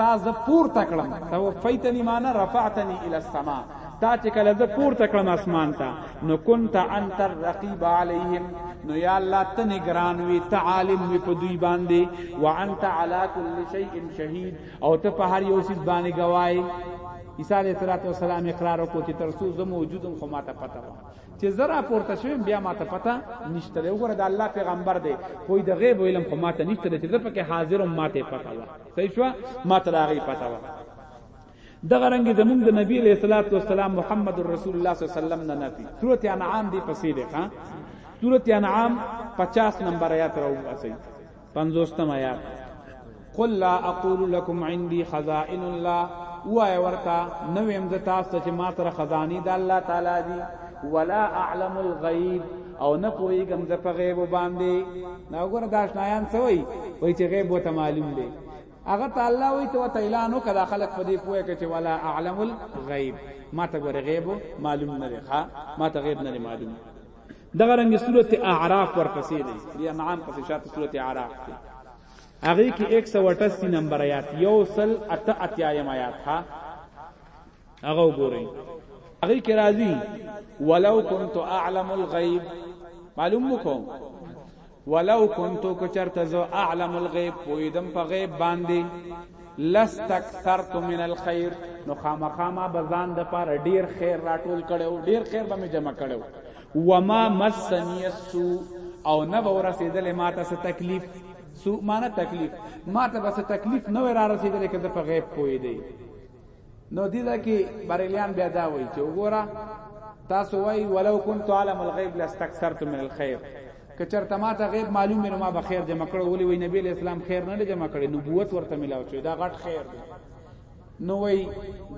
تا ز پور تکړم توفیتنی معنا رفعتنی الی السما تا چې کله ز پور تکړم اسمان ته نو كنت انت الرقیب علیهم نو یا الله ته نگران وی تعالم وی په دوی باندې وانت علی کل شیء شهید او ته په هر یو سیس باندې گواهی عیسی علیه السلام اقرار وکړ چې ترسو زه موجودم خو ماته پته و چې زرا پورته شوم بیا ماته پته نشته دی وګوره د الله پیغمبر دی خو د غیب علم خو ماته نشته دی چې زه پکې حاضر هم ماته پته و صحیح شو ماته راغی پته و دغه رنګ زمونږ د نبی علیہ الصلوۃ والسلام محمد رسول الله صلی الله علیه وسلم نه نفي سورۃ انعام دی پسې ده ها سورۃ انعام 50 نمبر آیات راوځي پنځوستم آیات قل لا اقول لكم عندي خزائن الله وای ورتا نو ویم ز تاسو چې ما سره خزانی د الله تعالی دی ولا اعلم الغیب او نه پویګم ز په غیب باندې نا وګوره دا شنایان سوی وای چې غیب وته معلوم دی هغه تعالی وای ته وته اعلان وکړه خلک په دې پوهه کې چې ولا اعلم الغیب ما ته غره غیب معلوم نه دی ها ما ته غیب نه معلوم دغه رنګ سورته اعراف ورپسې دی دی انعام پسې شاته سورته اعراف دی هغه کې 188 نمبر آیات یو سل اته اتیایم آیات ها هغه وګورئ هغه کې راځي ولو كنت اعلم الغيب معلوم وکم ولو كنت کچرت زو اعلم الغيب پویدم په غیب باندې لستكثرت من الخير نو خامخاما بزان د پاره ډیر خیر راټول کړو ډیر خیر به می جمع کړو وما مسنی السوء او نه به ورسېدل ما ته څه تکلیف سوء معنی تکلیف ما ته به څه تکلیف نه را رسېدل کده په غیب پوی دی نو دې دا کې بریلیان بیا دا وایي چې وګوره تاسو وایي ولو كنت عالم الغیب لاستكثرت من الخير کچرته ما ته غیب معلوم نه ما به خیر جمع کړو ولی وای نبی اسلام خیر نه جمع کړي نبوت ورته ملاو شو دا غټ خیر دی نو وای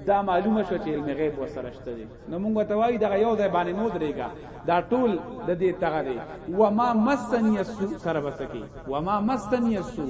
دا معلومه شو چې علم غیب وسره شته دي نو موږ ته وای دا یو ځای باندې نو درېګا دا ټول د دې تغه دی و ما مسنی السو سره بسکی و ما مسنی السو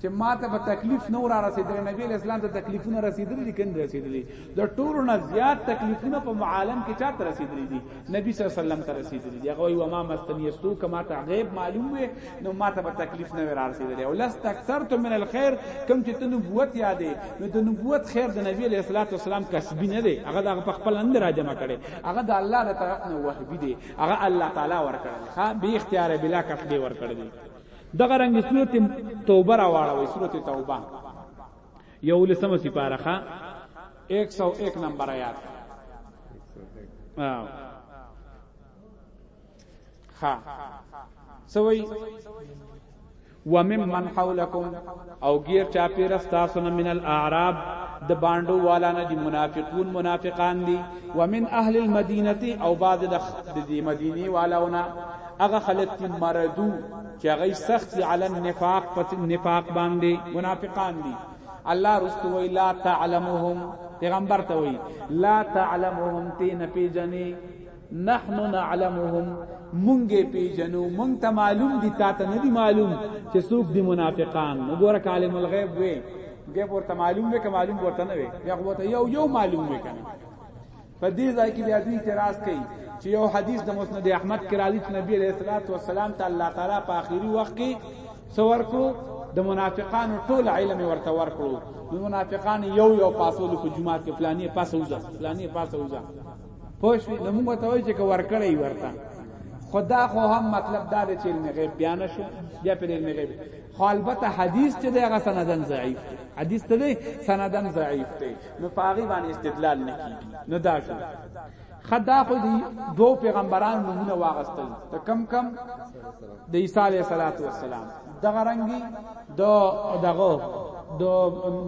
چې ماته به تکلیف نو را رسیدلی نبی اسلام ته تکلیفونه رسیدلی کین رسیدلی د ټولو نه زیات تکلیفونه په معالم کې چاته رسیدلی دي نبی صلی الله علیه وسلم ته رسیدلی دي هغه و ما مستنیستو کما ته غیب معلوم وي نو ماته به تکلیف نه را رسیدلی او لست اکثرت من الخير کم چې ته نبوت یادې نو د نبوت خیر د نبی علیہ الصلوۃ والسلام کسبی نه دی هغه د خپل اندر راجم کړي هغه د الله تر طرف نه وهبي دی هغه الله تعالی ورکړي ها به اختیار بلا کسب ورکړي دغه رنگ سورته توبه را واړوي سورته توبه یو لسمه سپاره ښا 101 نمبر آیات او ها سوي وممن حولکم او غیر چا پیر استاسو نه من الاعراب د باندو والا نه دي منافقون منافقان دي ومن اهل المدینه او بعض د مدینه والاونه هغه خلک چې مردو چې هغه سخت علی النفاق په نفاق باندې منافقان دي الله رستو وی لا تعلمهم پیغمبر ته وی لا تعلمهم تی نه پیجنې نحن نعلمهم مونږه پیجنو مونږ ته معلوم دي تا ته نه دي معلوم چې څوک دي منافقان وګوره عالم الغیب وې بیا ورته معلوم وې که معلوم ورته نه وې بیا ورته یو یو معلوم وې کنه په دې ځای کې بیا دوی اعتراض کوي چې یو حدیث د مسند احمد کې راځي چې نبی علیہ الصلوۃ والسلام ته الله تعالی په آخري وخت کې څور کړو د منافقانو ټول علم ورته ورکړو منافقان یو یو پاسول په جمعه کې فلانی پاسوځه فلانی پاسوځه پوه شئ نو موږ ته وایي چې که ورکړی ورته خدا خو هم مطلب دا دی چې علم غیب بیان شو بیا پر علم غیب خو البته حدیث چې دی هغه سندن ضعیف دی حدیث ته دی سندن ضعیف دی نو پاغي باندې استدلال نه کیږي نو دا شو خدا خو دی دو پیغمبران نمونه واغستل ته کم کم د عیسی علیه السلام دغه رنگي دو دغه دو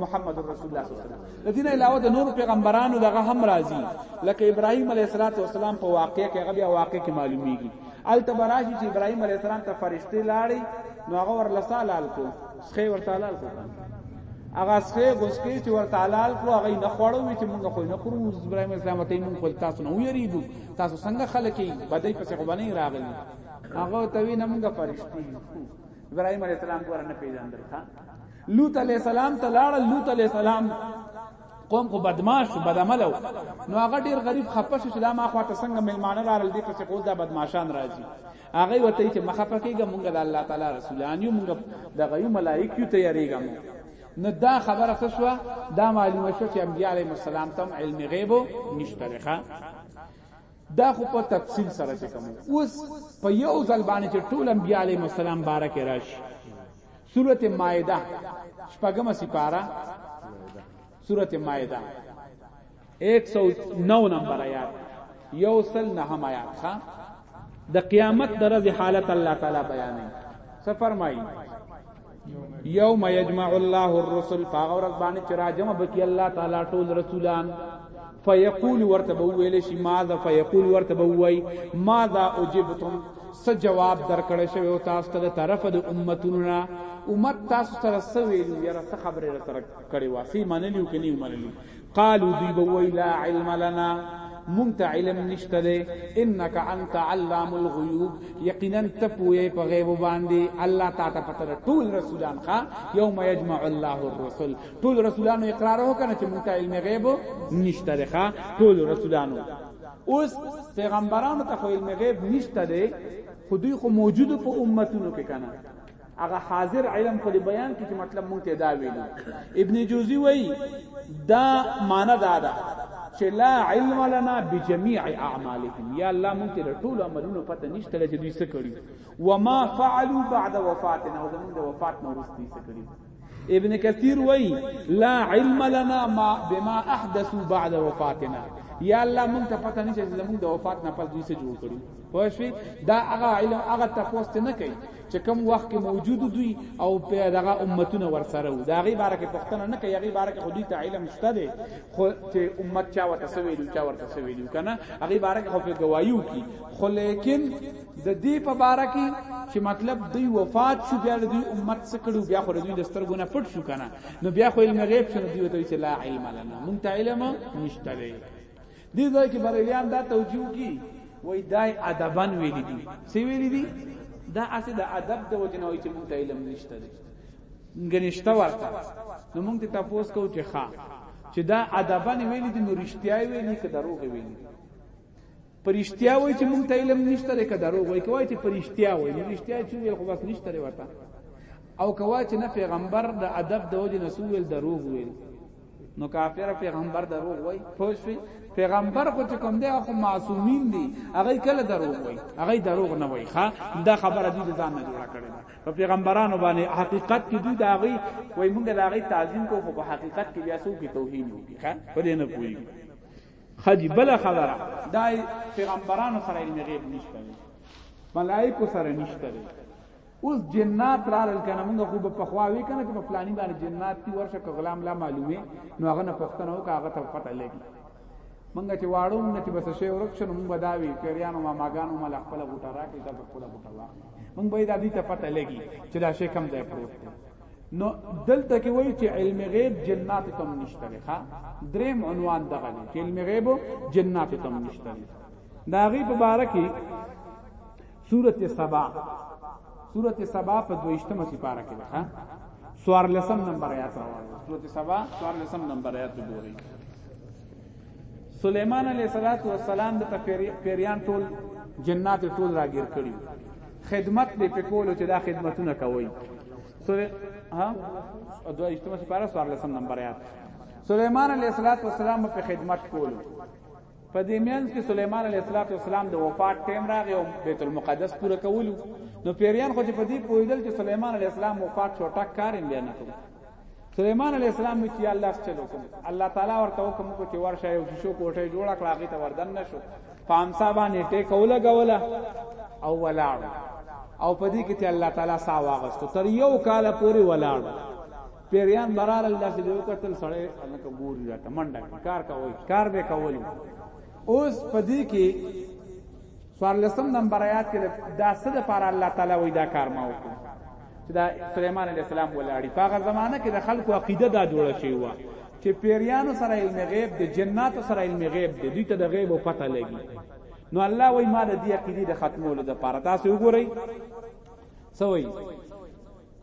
محمد رسول الله صلی الله علیه وسلم د دین علاوه د نور پیغمبرانو دغه هم راځي لکه ابراهیم علیه السلام په واقعې کې هغه بیا واقع کې معلومیږي الته براشي چې ابراهیم علیه السلام ته فرشته لاړې نو هغه ورله سالال کو سخی ورته لال کو هغه سخی ګسکی چې ورته لال کو هغه نه خوړو چې موږ خو نه خورو ابراهیم اسلام ته موږ خپل تاسو نه ویریدو تاسو څنګه خلک بدای په څه باندې راغلي هغه ته وی نه موږ فرشته ابراهیم علیه السلام ورنه پیژندل ښا لوط علیہ السلام ته لاړ لوط علیہ السلام قوم خو بدمعاش بدعملو نو هغه ډیر غریب خپه شو چې دا ما خواته څنګه ملمانه رارل دي چې قول دا بدمعاشان راځي هغه وته چې مخه پکېګه مونږ د الله تعالی رسولان یو مونږ د غیو ملائکه تیاریګه مونږ نو دا خبره څه شو دا معلومه شو چې انبیاء علیهم السلام تم علم غیب نشته دا خو په تفصیل سره څه کوم اوس په یو ځل باندې چې ټول انبیاء علیهم السلام بارک راشي سورت مائده شپږم سپاره سورت مائده 109 نمبر آیات یو سل نهم آیات ښا د قیامت درځ حالت الله تعالی بیانې څه فرمایي یوم یجمع الله الرسل فغورت باندې چې راجمه بکی الله تعالی ټول رسولان فیقول ورته به ویل شي ماذا فیقول ورته به وای ماذا اجبتم س جواب درکړې شوی او تاسو ته طرف د امتونو نه امت تاسو سره سویل یره څه خبره سره کړي واسي منلی او کني منلی قالو دی به وای لا علم لنا مونږ علم نشته ده انك انت علام الغيوب یقینا ته پوهه په غیب باندې الله تعالی پته ټول رسولان ښا یوم یجمع الله الرسل ټول رسولانو اقرار وکړه چې مونږ ته علم غیب نشته ده ټول رسولانو اوس پیغمبرانو ته علم غیب نشته ده خو دوی خو موجود په امتونو کې کنه هغه حاضر علم په بیان کې چې مطلب مونږ ته دا ویلو ابن جوزی وایي دا معنا دا ده چې لا علم لنا بجميع اعمالهم یا الله مونږ ته ټول عملونو پته نشته چې دوی څه کړی وما فعلوا بعد وفاتنا او زمونږ د وفات نه وروسته څه کړی ابن کثیر وای لا علم لنا ما بما احدثوا بعد وفاتنا یا الله مونږ ته پته نشته چې زمونږ د وفات نه پس دوی څه جوړ کړي پوه شئ دا هغه علم هغه تاسو نه کوي چې کوم وخت کې موجود دوی او په دغه امتونه ورسره وو دا غي بارکه پښتنه نه کوي غي بارکه خو دوی ته علم شته دي خو چې امت چا وته سوي چا ورته سوي کنه غي بارکه خو په گوايو کی خو لیکن د دې په باره کې چې مطلب دوی وفات شو بیا دوی امت څه کړو بیا خو دوی د سترګونه پټ شو کنه نو بیا خو علم غیب شنو دوی ته چې لا علم لنا مونږ ته علم نشته دی دې ځای کې بریلیان دا توجیه کی وای دای ادبن ویل دي سی ویل دي دا اسه د ادب د وجنوي چې مونږ ته علم نشته دی غنښت ورته نو مونږ ته تاسو کو چې ښا چې دا ادبن ویل دي نو رښتیا ویل دي که دروغ ویل دي په رښتیا وای چې مونږ ته علم نشته لري که دروغ وای کوي چې په رښتیا وای نو رښتیا چې ویل خو بس نشته لري ورته او کوي چې نه پیغمبر د ادب د وجه نسول دروغ ویل نو کافر پیغمبر دروغ وای پوښوي پیغمبر خو چې کوم دی خو معصومین دي هغه کله دروغ وای هغه دروغ نه وای ښا دا خبره دې ځان نه جوړه کړې په پیغمبرانو باندې حقیقت کې دوی دا غي وای مونږ دا غي تعظیم کو خو په حقیقت کې بیا سو کې توهین وکړي ښا په دې نه پوي ښه جی بله خبره دا پیغمبرانو سره علم غیب نشته دی ملائکو سره نشته دی اوس جنات رالل کنه موږ خو په خوا وی کنه چې په پلاني باندې جنات تی ورشه که غلام لا معلومه نو هغه نه پښتنه او هغه ته پته لګي موږ چې واړو موږ چې بس شی ورک شنو موږ بداوی پیریانو ما ماګانو مال خپل غوټه راکې تا خپل غوټه واخلي موږ به دا دې ته پته لګي چې دا شی کم ځای پروت دی نو دلته کې وایي چې علم غیب جنات تم نشته ښا دریم عنوان دغه دی چې علم غیب جنات تم نشته دا غي په باره کې سورته سبا سورته سبا په دویشتمه سپاره کې ده سوار لسم نمبر آیات راوړل سورته سبا سوار لسم نمبر آیات وګورئ سليمان عليه السلام د پیریان ټول جنات ټول راګیر کړی خدمت دې په کولو چې دا خدمتونه کوي سورې ها دوه اجتماع سپاره سوار لسم نمبر یاد سليمان عليه الصلاه والسلام په خدمت کولو په دې میانس کې سليمان عليه الصلاه والسلام د وفات ټیم راغی او بیت المقدس پوره کولو نو پیریان خو چې په دې پویدل چې سليمان عليه السلام وفات شو ټک کارین بیا نه کوي سليمان عليه السلام نو چې الله چلو کوم الله تعالی ورته حکم کو چې ورشه یو شیشو کوټه جوړه کړه هغه ته وردن نشو پامسا باندې ټیک اوله غولا او ولاړ او پدې کې چې الله تعالی سا واغستو تر یو کال پوري ولاړ پیریان برار الله سي یو قتل سړی انک ګوري راته منډه کار کوي کار به کوي اوس پدې کې څوارلسم نمبر آیات کې دا څه د پاره الله تعالی وای دا کار ما وکړ چې دا سليمان عليه السلام ولاړی په هغه زمانہ کې د خلکو عقیده دا جوړه شوی و چې پیریانو سره علم غیب دی جناتو سره علم غیب دی دوی ته د غیب او پته لګي نو الله وای ما د دې عقیده د ختمولو د پاره تاسو وګورئ سوي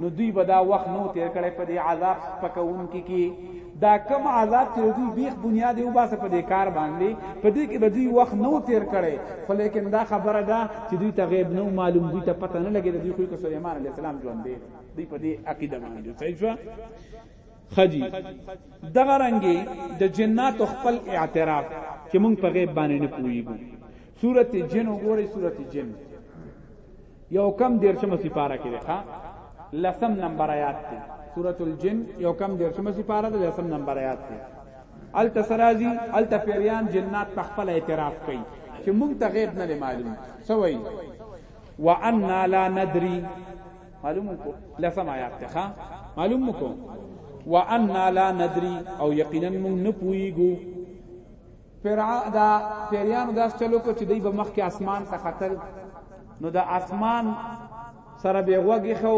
نو دوی به دا وخت نو تیر کړي په دې عذاب سپکونکي کې دا کم عذاب چې دوی بیخ بنیاد یو باسه په دې کار باندې په دې کې به دوی وخت نو تیر کړي خو لیکن دا خبره ده چې دوی ته غیب نو معلوم دوی ته پته نه لګي دوی خو کې سليمان عليه السلام ژوند دی دوی په دې عقیده باندې صحیح شو خجی دغه رنګي د جنات خپل اعتراف چې مونږ په غیب باندې نه پوهیږو سورته جن وګورئ سورته جن یو کم دیرشم سپاره کې ښا لسم نمبر آیات دی سورۃ الجن یو کم دیرشم سپاره د لسم نمبر آیات دی ال تسرازی ال تفریان جنات تخفل اعتراف کوي چې مونږ ته غیب نه معلوم سوي وان لا ندري معلوم کو لسم آیات ته ښا معلوم کو وان لا ندري او یقینا مونږ نه پويګو پرعا دا پیریانو داس چلو کو چې دوی به مخ کې اسمان ته قتل نو د اسمان سره به وګي خو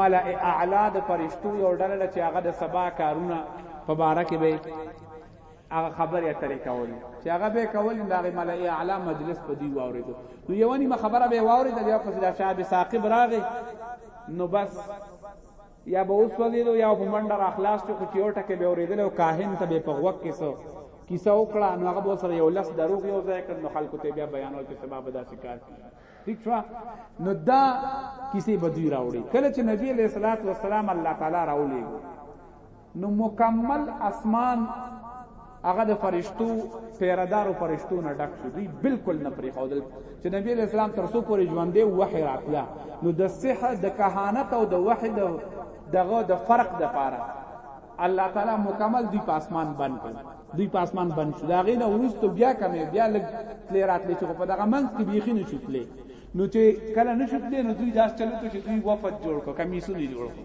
ملائ اعلی د فرشتو یو ډله چې هغه د سبا کارونه په باره کې به هغه خبرې اترې کولې چې هغه به کولې دا غي ملائ اعلی مجلس په دی واوریدو نو یو نیمه خبره به واوریدل یو پس دا شعب ثاقب راغی نو بس یا به وسوځیدو یا په منډه را خلاص شو چې یو ټکه به اوریدل او کاهن ته به په غوږ کې سو کیسه وکړه نو هغه سره یو لس دروغ یو ځای کړ نو خلکو ته بیا بیانول چې سبب دا شکار ٹھیک شو نو دا کیسه بدوی راوړي کله چې نبی علیہ الصلوۃ والسلام الله تعالی راولېګو نو مکمل اسمان هغه د فرشتو پیردارو فرشتو نه ډک شو دوی بالکل نه پرې خودل چې نبی علیہ السلام تر څو پورې ژوندې وحی راتله نو د سحر د کهانت او د وحی د دغه د فرق د پاره الله تعالی مکمل دوی په اسمان بند کړ دوی په اسمان بند شو دا غینه ورستو بیا کمې بیا لګ تلې راتلې چې په دغه منځ کې بیخي نه شوتلې نو چې کله نه شوتلې نو دوی داس چلو ته چې دوی وفد جوړ کړ کمیسونه جوړ کړ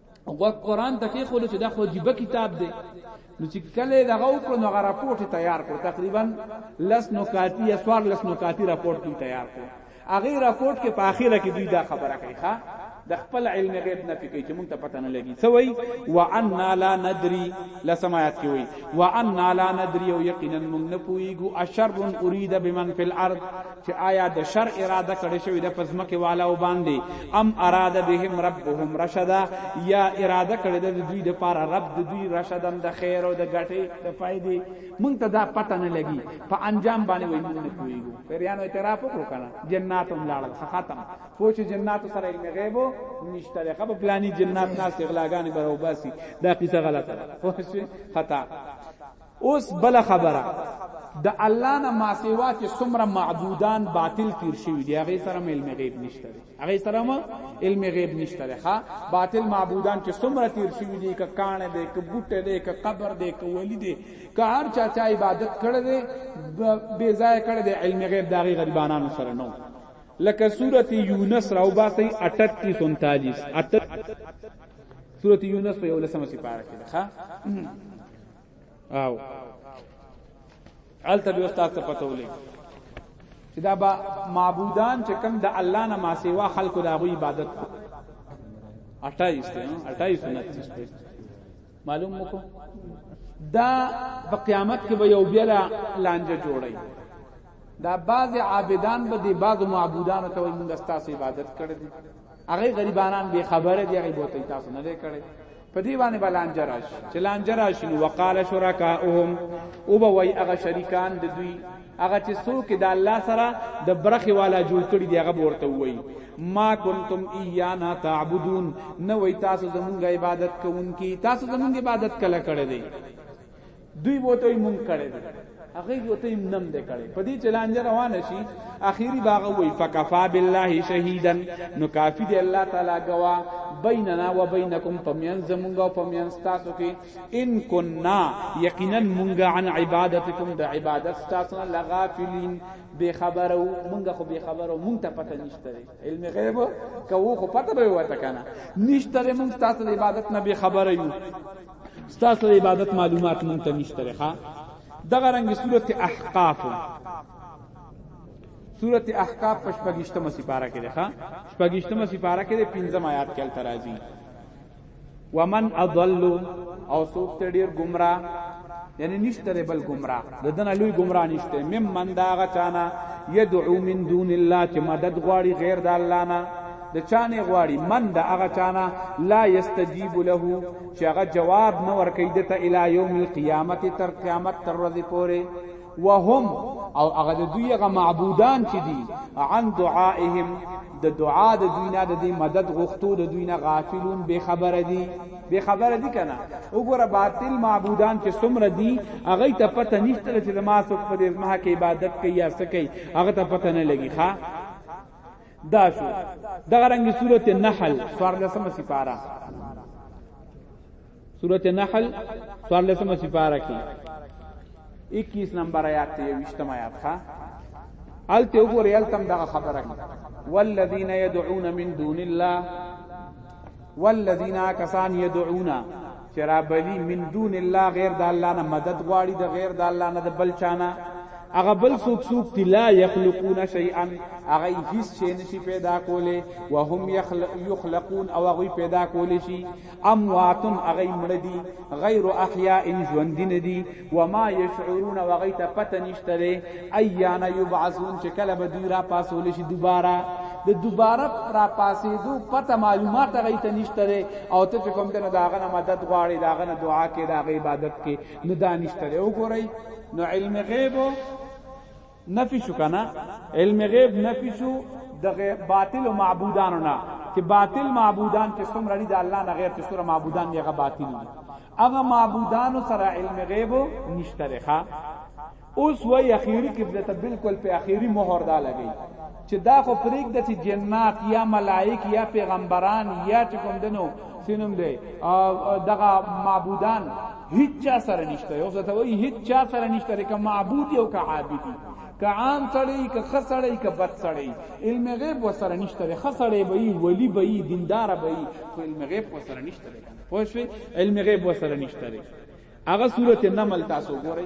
غوږ قران ته کې خول چې دا خو جيبه کتاب دی نو چې کله دغه وکړو نو غره راپورټ تیار کړو تقریبا لس نکاتی یا سوار لس نکاتی راپورټ دوی تیار کړو هغه راپورټ کې په اخیره کې دوی دا خبره کوي ښا د خپل علم غیب نه فکر چې مونږ ته پته نه لګي څه وای وعنا لا ندري لسمات کې وای وعنا لا ندري او یقینا مونږ نه پويګو اشر اريد بمن في الارض چې آیا د شر اراده کړې شوې ده په ځمکې والاو باندې ام اراده بهم ربهم رشدا یا اراده کړې ده د دوی دپاره رب د دوی رشدن د خیر او د ګټې د فایدې مونږ ته دا پته نه لګي په انجام باندې وایي مونږ نه پوهېږو پیریانو اعتراف وکړو که نه جنات هم لاړل څه ختم پوه چې جناتو سره علم غیب و نشته دی په پلاني جنات ناست غلاګانې به راوباسي دا قیصه غلطه ده پوه شوې خطا اوس بل خبره د الله نه ما سیوا چې څومره معبودان باطل تیر شوی دی هغه سره علم غیب نشته هغه سره ما علم غیب نشته ښا باطل معبودان چې څومره تیر شوی دی ک کانه دی ک بوټه دی ک قبر دی ک ولی دی ک هر چا چا عبادت کړی دی بے ځای کړی دی علم غیب داغي غریبانو سره نو لکه سورته یونس راو باسي 38 39 سورته یونس په 11 سپاره کې ده ښا او الته به استاد ته پته ولې چې دا با معبودان چې کم د الله نه ما سیوا خلکو د غوی عبادت 28 ته 28 سنت معلوم مکو دا په قیامت کې به یو بیره لانجه جوړي دا بعض عابدان به دی بعض معبودان ته وي موږ ستاسو عبادت کړې دي هغه غریبانان به خبره دي هغه بوته تاسو نه لري کړې په دی باندې بلانجه راشي چې لانجه راشي نو وقال شرکاءهم او به وای هغه شریکان د دوی هغه چې څوک د الله سره د برخي والا جوړ کړي دی هغه ورته وای ما کنتم ایانا تعبدون نو وای تاسو زمونږ عبادت کوونکی تاسو زمونږ عبادت کله کړی دی دوی بوته مونږ کړي هغه بوته نم دې کړي په دې چلانجه روان شي اخیری باغ وی فکفا بالله شهیدا نو کافی دی الله تعالی گوا بیننا و بینکم پمین زمونږ او پمین تاسو کې ان کنا یقینا مونږ عن عبادتکم د عبادت تاسو نه لغافلین بے خبرو مونږ خو بے خبرو مونږ ته پته نشته علم غیب کوو خو پته به وته کنه نشته مونږ تاسو د عبادت نه بے خبر یو ستاسو عبادت معلومات مونږ ته نشته ښا دغه رنګ سورته احقاف سورته احقاف پښپګشتمه سپاره کې ده ښا پښپګشتمه سپاره کې ده پنځم آیات کې ترازی ومن اضل او سوک ته ډیر گمراه یعنی نشته بل گمراه د دنه لوی گمراه نشته مم من دا غچانا یدعو من دون الله چې مدد غواړي غیر د الله نه د چانه غواړي من د هغه چانه لا یستجیب له چې هغه جواب نه ورکړي د ته الی یوم القیامت تر قیامت تر ورځې پورې وهم او هغه د دوی هغه معبودان چې دي عن دعائهم د دعا د دوی نه د دې مدد غوښتو د دوی نه غافلون به خبر دي به خبر دي کنه وګوره باطل معبودان چې څومره دي هغه ته پته نشته چې ما څوک په دې ځمه کې عبادت کوي یا څه کوي هغه ته پته نه لګي ښا دا شو دغه رنګ صورت نحل سوار لسمه سپاره صورت نحل سوار لسمه سپاره کې 21 نمبر آیات ته 20 آیات ښا الته وګورئ التم دغه خبره والذین یدعون من دون الله والذین کسان یدعونا چرا بلی من دون الله غیر د الله نه مدد غواړي د غیر د الله نه د بل چانه اغه بل سوک سوک تی لا یخلقون شیئا اغه هیڅ شی نشي پیدا کوله وهم یخلقون او اغه پیدا کوله شي امواتن اغه مړدی غیر احیاء ژوند ندی وما يشعرون وغيت پته نشته دی ايانا يبعثون چې کله به دوی را پاسول شي دوباره د دوباره را پاسېدو پته معلومات غيت نشته دی او ته کوم دنه داغه نه مدد غواړي داغه نه دعا کې داغه عبادت کې نه دانشته دی وګورئ نو علم غیب نفی شو کنه علم غیب نفی شو د باطل معبودانو نه چې باطل معبودان چې څومره دي د الله نه غیر چې څومره معبودان دی هغه باطل دي هغه معبودانو سره علم غیب نشته رخه اوس وای اخیری قبله ته بالکل په اخیری مهر دا لګی چې دا خو پریږده چې جنات یا ملائک یا پیغمبران یا چې کوم دنو سینم دی دغه معبودان هیڅ چا سره نشته یو څه ته وایي هیڅ چا سره نشته لکه معبود یو که عابدی که عام سړی که خ سړی که بد سړی علم غیب وسره نشته خ سړی به ولی به دیندار به خو علم غیب وسره نشته پوه شئ علم غیب وسره نشته هغه سورته نمل تاسو ګورئ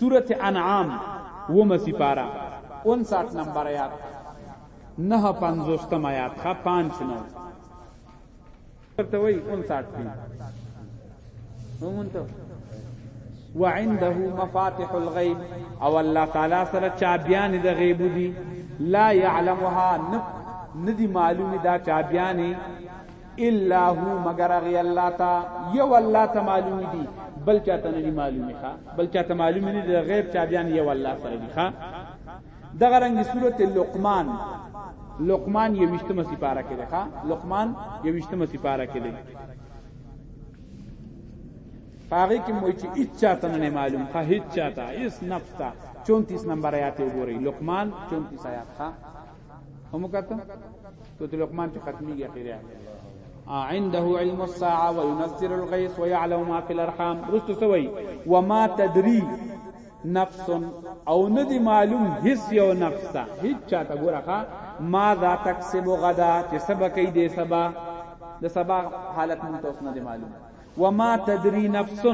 سورت انعام ومه سپاره 59 نمبر آیات نه پنځوستم آیات ښه پنځ نو ورته وای 59 دی ومونته وعنده مفاتح الغیب او الله تعالی سره چابیان د غیب دي لا يعلمها ندی معلومی دا چابیانی الا هو مگر هغه الله تا یو الله ته معلوم دي بل چاته نه معلومي ښا بل چاته معلوم نه دي غیب چا بیان یو الله سره دي ښا دغه رنګ سورته لقمان لقمان یوشتمه سپاره کې ده ښا لقمان یوشتمه سپاره کې ده هغه کې موږ چې هیڅ چاته نه معلوم ښا هیڅ چاته هیڅ نفس ته 34 نمبر آیات وګورئ لقمان 34 آیات ښا هم کته تو لقمان چې ختمي کې اخیره عنده علم الساعه وينزل الغيث ويعلم ما في الارحام رست سوي وما تدري نفس او ندی معلوم هیڅ یو نفس ته هیڅ چاته ګورخه ما ذا تکسب غدا چې سبا کوي دې سبا د سبا حالت مون ته اوس نه معلوم وما تدري نفس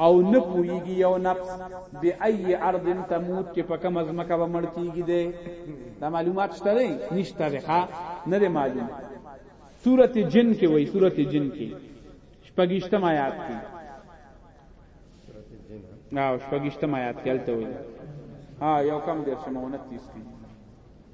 او نه پويږي یو نفس بأي ارض تموت چې په کوم ځمکه به مړ کیږي دی دا معلومات شته دی نشته دی ښا نه دی معلوم سورته جن کې وای سورته جن کې شپږشتم آیات کې او شپږشتم آیات کې الته وای ها یو کم دیر شمه 29 کې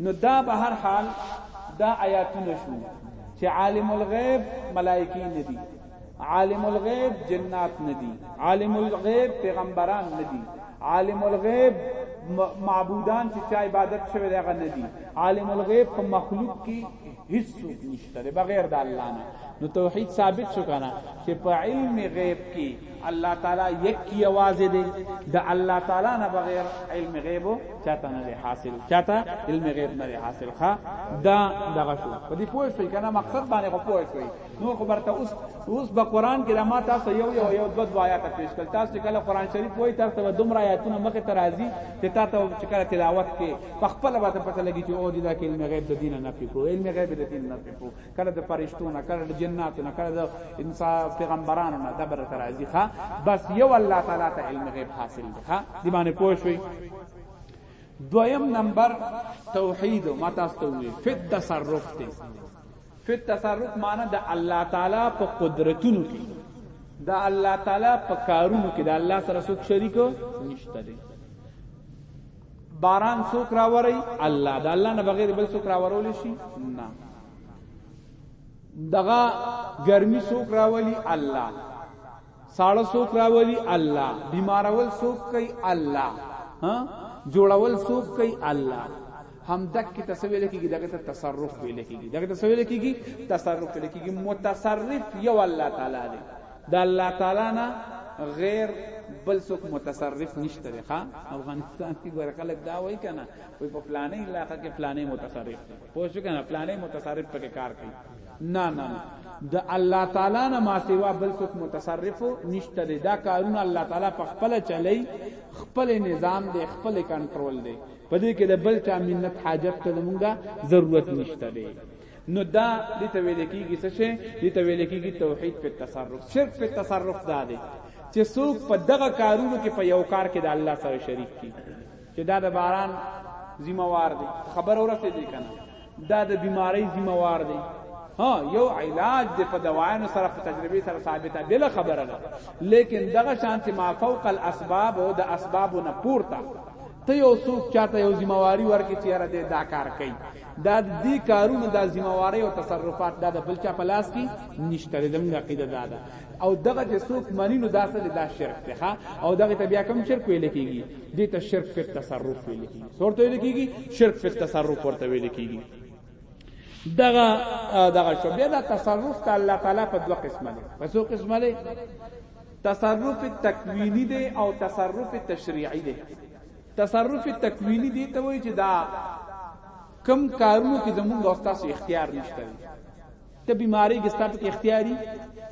نو دا به هر حال دا آیاتونه شو چې عالم الغیب ملائکی ندی عالم الغیب جنات ندی عالم الغیب پیغمبران ندی عالم الغیب معبودان چې چا عبادت شوی دی هغه ندی عالم الغیب په مخلوق کې هیڅ څوک نشته بغیر د الله نه نو توحید ثابت شو کنه چې په علم غیب کې الله تعالی یک یوازې دی د الله تعالی نه بغیر علم غیب چاته نه حاصل چاته علم غیب نه حاصل ښا دا دغه شو په دې پوه شئ کنه مقصد باندې خو پوه شئ نو خبرته اوس اوس په قران کې ما تاسو یو یو یو د دوه آیات پیش کړ تاسو کله قران شریف وای تاسو به دومره آیاتونه مخه ترازی چې تاسو چې کله تلاوت کې په خپل وخت پته لګی چې او دې دا کې علم غیب د دین نه پیکو علم غیب د دین نه پیکو کله د فرشتو نه کله د جناتو نه کله د انسان پیغمبرانو نه دبر تر ازي ښا بس یو الله تعالی ته علم غیب حاصل دی ښا دی باندې پوه شوي دویم نمبر توحید ما تاسو ته وی فت تصرف دی فت تصرف معنی د الله تعالی په قدرتونو کې د الله تعالی په کارونو کې د الله سره څوک شریک نشته دی باران څوک راوري الله د الله نه بغیر بل څوک راورول شي نه دغه ګرمي څوک راولي الله ساړه څوک راولي الله بیمارول څوک کوي الله ها جوړول څوک کوي الله هم دک کی تسویل کیږي دغه ته تصرف ویل کیږي دغه تسویل کیږي تصرف ویل کیږي متصرف یو الله تعالی دی د الله تعالی نه غیر بل څوک متصرف نشته دی ښا افغانستان کې ګور خلک دا وایي کنه وي په فلانه علاقې کې فلانه متصرف پوه شو کنه فلانه متصرف پکې کار کوي نه نه نه د الله تعالی نه ما سیوا بل څوک متصرف نشته دی دا کارونه الله تعالی په خپل چلی خپل نظام دی خپل کنټرول دی په دې کې د بل چا منت حاجت ته مونږه ضرورت نشته دی نو دا دې ته ویل کېږي څه شی دې ته ویل کېږي توحید په تصرف شرک په تصرف دا دی چې څوک په دغه کارونو کې په یو کار کې د الله سره شریک کی چې دا د باران ذمہوار دی خبر اورته دی کنه دا د بیماری ذمہوار دی ها یو علاج دی په دوايانو سره په تجربه سره ثابته بل خبره ده لیکن دغه شانت ما فوق الاسباب او د اسبابو نه پورته ته یو څوک چاته یو ذمہواری ورکې چې یاره دې دا کار کوي دا دې کارونه دا ذمہواری او تصرفات دا د بل چا په لاس کې نشته زموږ عقیده دا ده او دغه چې څوک مانی نو دا څه دا شرک دی او دغه ته بیا کوم شرک ویل کیږي دې ته شرک په تصرف ویل کیږي ورته ویل کیږي شرک په تصرف ورته ویل کیږي دغه دغه شو بیا دا تصرف ته الله تعالی په دوه قسمه دی په څو قسمه دی تصرف تکوینی دی او تصرف تشریعی دی تصرف تکوینی دی ته وایي چې دا کم کارونو کې زمونږ او تاسو اختیار نشته ته بیماری کې ستاسو کې اختیاري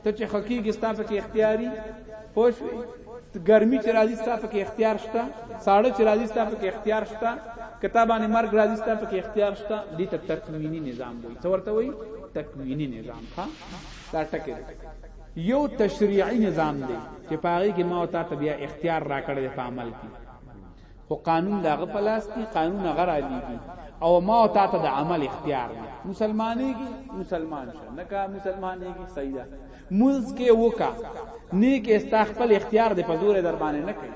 ته چې خکی کې ستاسو کې اختیاري پوښ ګرمي چې راځي ستاسو کې اختیار شته ساړه چې راځي ستاسو کې اختیار شته کتابانه مرګ راځي ستاسو کې اختیار شته دي ته تکوینی نظام وایي څورته وایي تکوینی نظام ها دا ټکی یو تشریعی نظام دی چې په هغه کې ما او تا ته بیا اختیار راکړی دی په عمل کې خو قانون دا غ پلاس دی قانون غر علی دی او ما او تا ته د عمل اختیار دی مسلمانېږي مسلمان شه نه کا مسلمانېږي صحیح ده مونږ کې وکا نیک استا خپل اختیار دی په زور در باندې نه کوي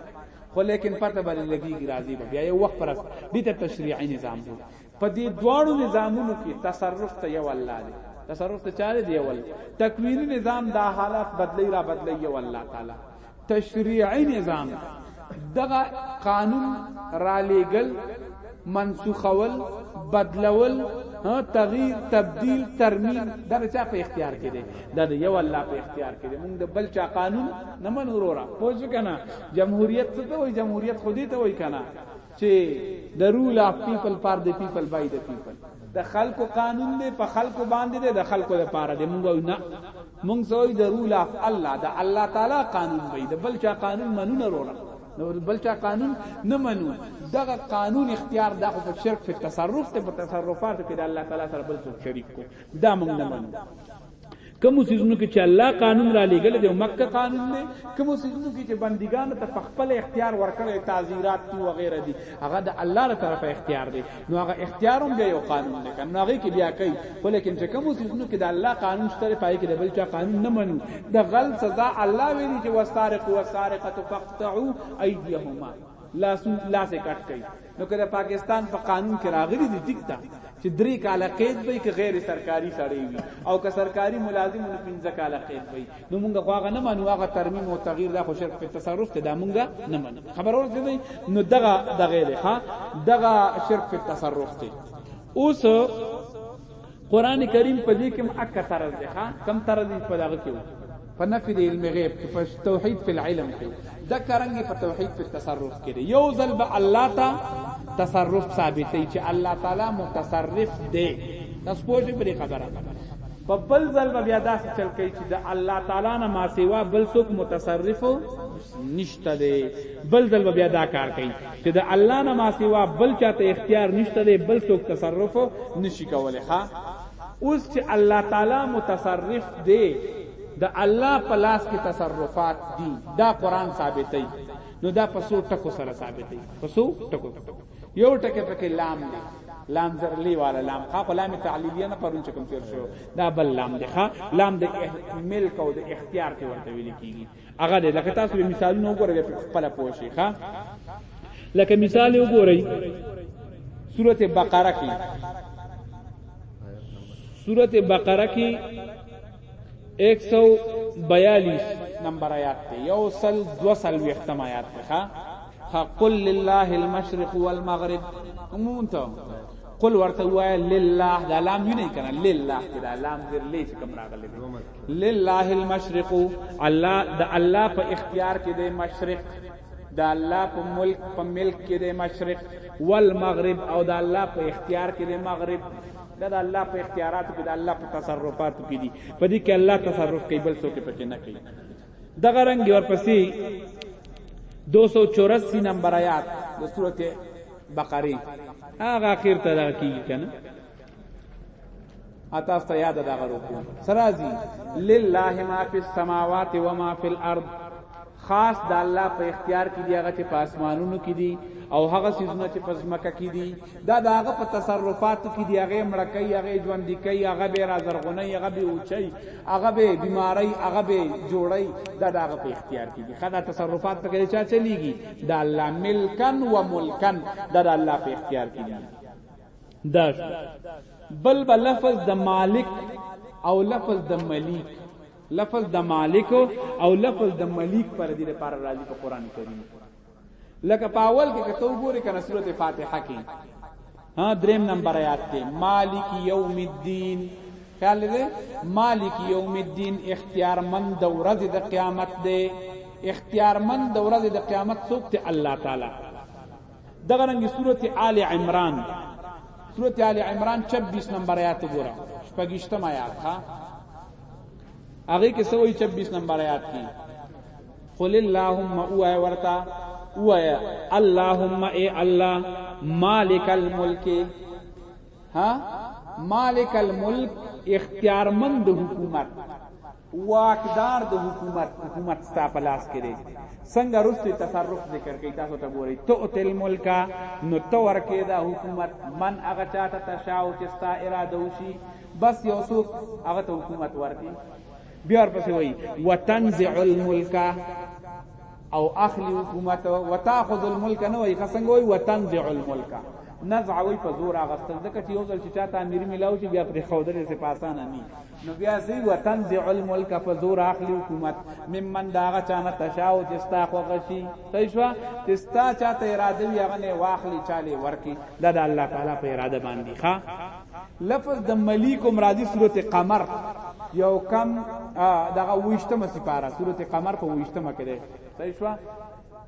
خو لیکن پته باندې لګیږي راضی به بیا یو وخت پر دې ته تشریعي نظام دی په دې دواړو نظامونو کې تصرف ته یو الله دی تصرف ته چاره دی ول تکوینی نظام دا حالات بدلی را بدلی یو الله تعالی تشریعی نظام دغه قانون را لېګل منسوخول بدلول تغییر تبدیل ترمیم دا چا په اختیار کې دی دا د یو الله په اختیار کې دی موږ د بل چا قانون نه منو وروره پوه کنه جمهوریت څه ته وایي جمهوریت خودی ته وایي کنه چې د رول اف پیپل فار د پیپل بای د پیپل د خلکو قانون دی په خلکو باندې دی د خلکو لپاره دی موږ نه موږ سوې د رول اف الله د الله تعالی قانون وي د بل چا قانون منو نه وروړه نو بل چا قانون نه منو دغه قانون اختیار دغه په شرک په تصرف ته په تصرفات کې د الله تعالی سره بل څه شریک کو دا موږ نه منو کوم سيزونو کې چې الله قانون را لېګل دی مکه قانون دی کوم سيزونو کې چې بندګان ته خپل اختیار ورکړي تعزیرات دی وغیرہ دی هغه د الله تر طرفه اختیار دی نو هغه اختیار هم دی یو قانون دی کنه هغه کې بیا کوي ولیکن چې کوم سيزونو کې د الله قانون ستاره پای کې د بل چا قانون نه منو د غل سزا الله ویلي چې واستارق وسارقه فقطعوا ايديهما لا سو لا سے کټ کړي نو که د پاکستان په قانون کې راغلي دي ټیک ده چې درې کاله قید به کې غیر سرکاري سړی وي او که سرکاري ملازم نو پنځه کاله قید وي نو موږ خو هغه نه منو هغه ترمیم او تغییر دا خو شرک په تصرف ته دا موږ نه منو خبر ورته دی نو دغه دغه دی ها دغه شرک په تصرف ته اوس قران کریم په دې کې اک طرز ده ها کم طرز په دغه کې په نفي د علم غیب کې په توحید په علم کې دا کرنګ په توحید په تصرف کې یو ځل به الله تا تصرف ثابتې چې الله تعالی متصرف دی تاسو پوه شئ په خبره په بل ځل به بیا داسې چل کوي چې د الله تعالی نه ما سیوا بل څوک متصرف نشته دی بل ځل به بیا دا کار کوي چې د الله نه ما سوا بل چاته اختیار نشته دی بل څوک تصرف نشي کولای ښا اوس چې الله تعالی متصرف دی د الله په لاس کې تصرفات دي دا قران ثابتې نو دا په څو ټکو سره ثابتې په څو ټکو یو ټکی پکې لام دی لام ذرلی والا لام خا لام تعلیلیه نه پرون چکم تیر شو دا بل لام دی خا لام د ملک او د اختیار کې ورته ویل کیږي هغه دی لکه تاسو به مثالونه وګورئ په خپل پوه شي ښا لکه مثال وګورئ سورته بقره کې سورته بقره کې 142 نمبر آیات ته یو سل دو سل وختم آیات ته ښا قل لله المشرق والمغرب مونته قل ورته وای لله دا لام نه کنه لله دا لام ذر لې کوم راغلی لله المشرق الله د الله په اختیار کې دی مشرق د الله په ملک په ملک کې دی مشرق والمغرب او د الله په اختیار کې دی مغرب دا د الله په اختیاراتو کې د الله په تصرفاتو کې دي په دې کې الله تصرف کوي بل څوک پکې نه کوي دغه رنګ ورپسې 284 نمبر آیات د سورته بقره هغه اخر ته راکی کنه اته است یاد دا غرو کو سرازی لله ما فی السماوات و ما فی الارض خاص د الله په اختیار کې دی هغه چې په اسمانونو کې دی او هغه سيزونه چې په ځمکه کې دي دا د هغه په تصرفاتو کې دی هغه مړکې هغه ژوند دی کوي هغه به رازرغونه هغه به اوچي هغه به بیماری هغه به جوړي دا د هغه په اختیار کې دي خدا تصرفات په کې چا چلیږي دا الله ملکن و ملکن دا د الله په اختیار کې دي دا بل بل لفظ د مالک او لفظ د ملیک لفظ د مالک او لفظ د ملیک پر دې لپاره راځي په قران کریم لکه په اول کې کته وګوري کنه سورته فاتحه کې ها دریم نمبر آیات کې مالک یوم الدین خیال دې مالک یوم الدین اختیار مند د ورځې د قیامت دی اختیار مند د ورځې د قیامت څوک ته الله تعالی دغه رنګ سورته آل عمران سورته آل عمران 26 نمبر آیات وګوره شپږشتم آیات ها هغه کې سوې 26 نمبر آیات کې قل اللهم اوه ورتا اوه اللهم اے الله مالک الملک ها مالک الملک اختیارمند حکومت واکدار د حکومت حکومت ستا په لاس کې دی څنګه رسته تصرف ذکر کوي تاسو ته ګوري تو تل ملک نو تو ورکه دا حکومت من هغه چاته تشاو چې ستا اراده وشي بس یو څوک هغه ته حکومت ورکي بیا ورپسې وایي وتنزع الملک او اخلی حکومت وتاخذ الملک نو وایي څنګه وایي وتنزع الملک نزع وی په زور اغستل ځکه چې یو ځل چې چاته امیر ملاو چې بیا پرې خودلې سه پاسانه نه نو بیا زی وتنزع الملک په زور اخلی حکومت ممن داغه چانه تشاو چې ستا خو غشي صحیح شو چې ستا چاته اراده وی هغه نه واخلی چاله ورکی دا د الله تعالی په اراده باندې ښا لفظ د ملیک مرادی سورته قمر یو کم دغه وشتمه سپاره سورته قمر په وشتمه کې ده صحیح شو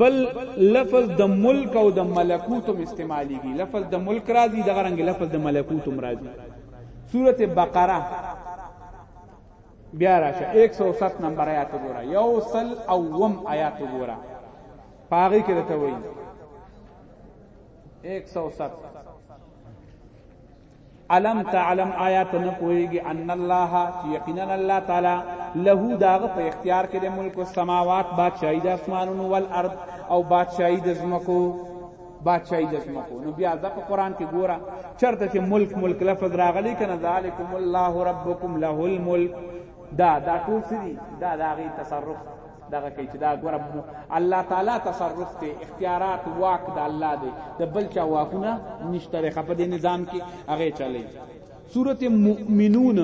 بل لفظ د ملک او د ملکوت هم استعمالیږي لفظ د ملک راځي دغه رنګ لفظ د ملکوت هم راځي سوره بقره بیا راشه 107 نمبر آیات وګوره یو سل او وم آیات وګوره پاغي کې راته وایي 107 علم تعلم آیات نه پويږي ان الله چې یقینا الله تعالی له داغه په اختیار کې د ملک السماوات بادشاہي د اسمانونو والارض او بادشاہي د زمکو بادشاہي د زمکو نو بیا ځکه قران کې ګوره چرته چې ملک ملک لفظ راغلی کنه ذالکم الله ربکم له الملک دا دا ټول سری دا داغه تصرف دغه کوي چې دا ګورم الله تعالی تصرف ته اختیارات واک د الله دی د بل چا واکونه نشته لري خپه د نظام کې هغه چلی سوره مؤمنون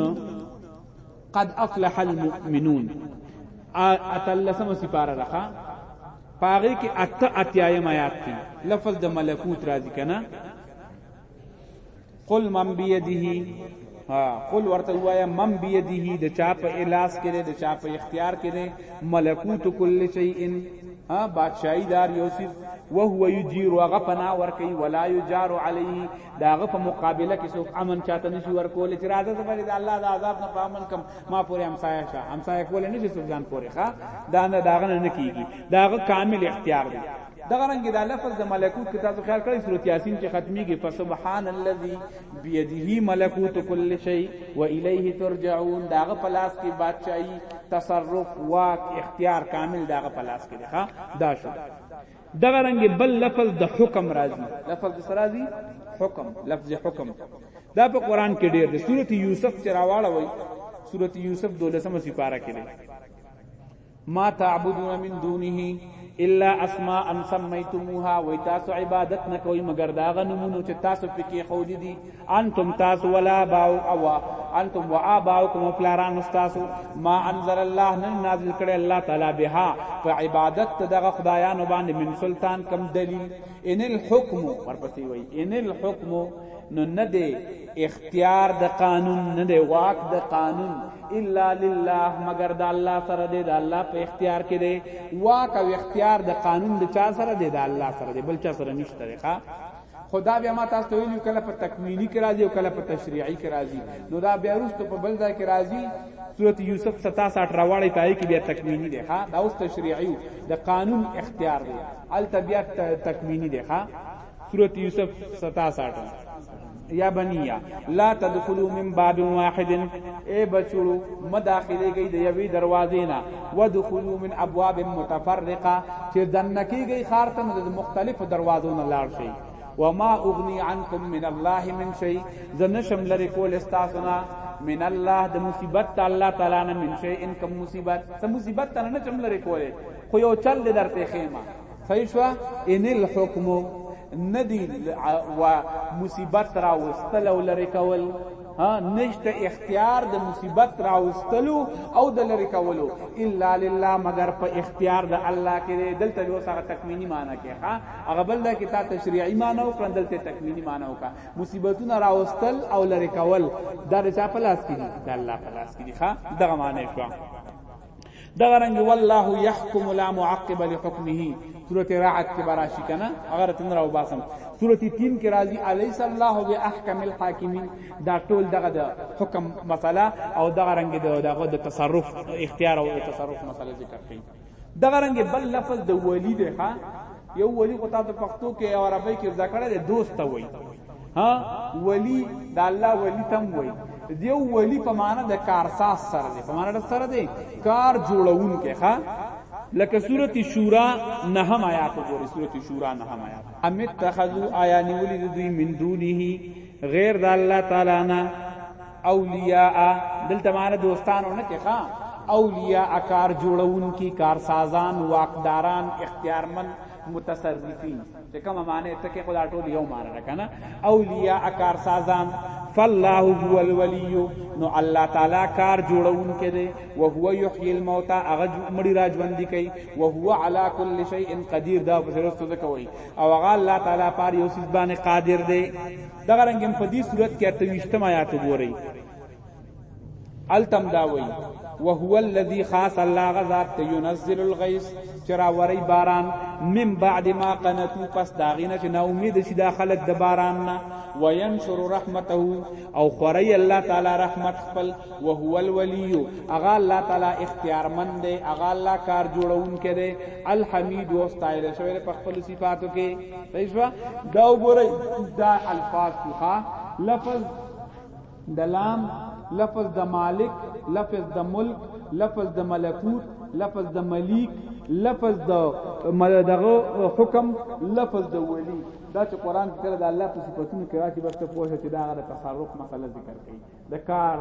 قد افلح المؤمنون اتلسم سپاره راخه پاره کې اته اتیایم آیات دي لفظ د ملکوت راځي کنه قل من بيده ها قل ورته وایا من بيده د چا په الاس کې د چا په اختیار کې ملکوت کل شیء ها بادشاہی دار یوسف وهو یجیر وغه پنا ور کوي ولا یجار علیه داغه په مقابله کې څوک امن چاته نشي ور کول چې راځه ته بری د الله د عذاب نه پامن کم ما پورې همسایه شه همسایه کول نشي څوک ځان پورې ښا دا نه داغه نه کیږي داغه کامل اختیار دی دغه رنګ دا لفظ د ملکوت کې تاسو خیال کړئ سورۃ یاسین چې ختميږي فسبحان الذی بيدیه ملکوت کل شی و الیه ترجعون داغه پلاس کې بادشاہي تصرف واک اختیار کامل داغه پلاس کې ده دا شو دغه رنګ بل لفظ د حکم راځي لفظ د سرازي حکم لفظ حکم دا په قران کې ډیر دی سورۃ یوسف چې راواړوي سورۃ یوسف 12 سپاره کې ما تعبدون من دونه الا اسماء سميتموها وای تاسو عبادت نه کوي مگر دا غنمونو چې تاسو پکې خو دي دي انتم تاسو ولا باو او انتم واباؤکم پلاران تاسو ما انزل الله نن نازل کړي الله تعالی بها په عبادت دغه خدایانو باندې من سلطان کم دلیل ان الحكم ورپسې وای ان الحكم نو نه دی اختیار د قانون نه دی واک د قانون الا لله مگر د الله سره دی د الله په اختیار کې دی واک او اختیار د قانون د چا سره دی د الله سره دی بل چا سره نشته دی ښا خدا بیا ما تاسو ته ویلو کله په تکوینی کې راځي او کله په تشریعي کې راځي نو دا بیا وروسته په بل ځای کې راځي سورۃ یوسف 67 راوړی پای کې بیا تکوینی دی ښا دا اوس تشریعي د قانون اختیار دی الته بیا تکوینی دی ښا سورت یوسف 67 یا بنیا لا تدخلوا من باب واحد اے بچو مداخله گئی د یوی دروازې نه ودخلوا من ابواب متفرقه چې دنه کیږي خار ته د مختلفو دروازو نه لاړ شي وما اغنی عنکم من الله من شیء زنشم لری کول استاسنا من الله د مصیبت تعالی تعالی نه من شیء ان کوم مصیبت ته مصیبت نه چم لری کوله خو یو چل درته خیمه صحیح شو ان الحكم ندی و مصیبت را وستل او لری کول ها نشته اختیار د مصیبت راوستلو او د لری کولو الا لله مگر په اختیار د الله کې دلته یو سره تکمینی معنی کې ها هغه بل د کتاب تشریعی معنی او کړه دلته تکمینی معنی وکا مصیبتونه راوستل او لری کول دا د چا په لاس کې دي د الله په لاس کې دي ها دغه معنی شو دغه رنګ والله يحكم لا معقب لحكمه سورته رعد کې براشي کنه اگر تن راو باسم سورته 3 کې راځي اليس الله باحکم الحاکمین دا ټول دغه د حکم مسله او دغه رنګ د دغه د تصرف اختیار او تصرف مسله ذکر کړي دغه رنګ بل لفظ د ولی دی ها یو ولی خو تاسو پښتو کې او عربی کې ذکر دی دوست وایي ها ولی د الله ولی تم وای دیو ولی په معنا د کارساز سره دی په معنا د سره دی کار جوړون کې ښا لکه سورتی شورا نهم آیات وګورئ سورتی شورا نهم آیات ام اتخذوا آیا نیولی د دوی من دونه غیر د الله تعالی نه اولیاء دلته معنی دوستانو نه کې ښا اولیاء کار جوړون کی کارسازان واقداران اختیارمن متصرفین چې کومه معنی ته کې خدا ټول یو معنی ده کنه اولیاء کار سازان فالله هو الولی نو الله تعالی کار جوړون کې دی او هو یحیی الموت هغه مړی را ژوند کوي او هو علی کل شیء قدیر دا په سرستو ده کوي او هغه الله تعالی پر یو سیس باندې قادر دی دا رنګم په دې صورت کې اتويشتم آیات وګورئ التم دا وی وهو الذي خاص الله غذات ته ينزل الغيث چرا وری باران من بعد ما قنتو پس داغینه چې نا امید شي دا خلک د باران نه وينشر رحمته او خوري الله تعالی رحمت خپل وهو الولي اغا الله تعالی اختیارمند دی اغا الله کار جوړون کې دی الحمید او استایل شوی په خپل صفاتو کې صحیح شو دا وګورئ دا الفاظ ښه لفظ دلام لفظ د مالک لفظ د ملک لفظ د ملکوت لفظ د ملیک لفظ د دغه حکم لفظ د ولی دا چې قران کې کړه د الله په صفاتونو کې راځي بس ته پوهه چې دا غره تصرف مسله ذکر کړي د کار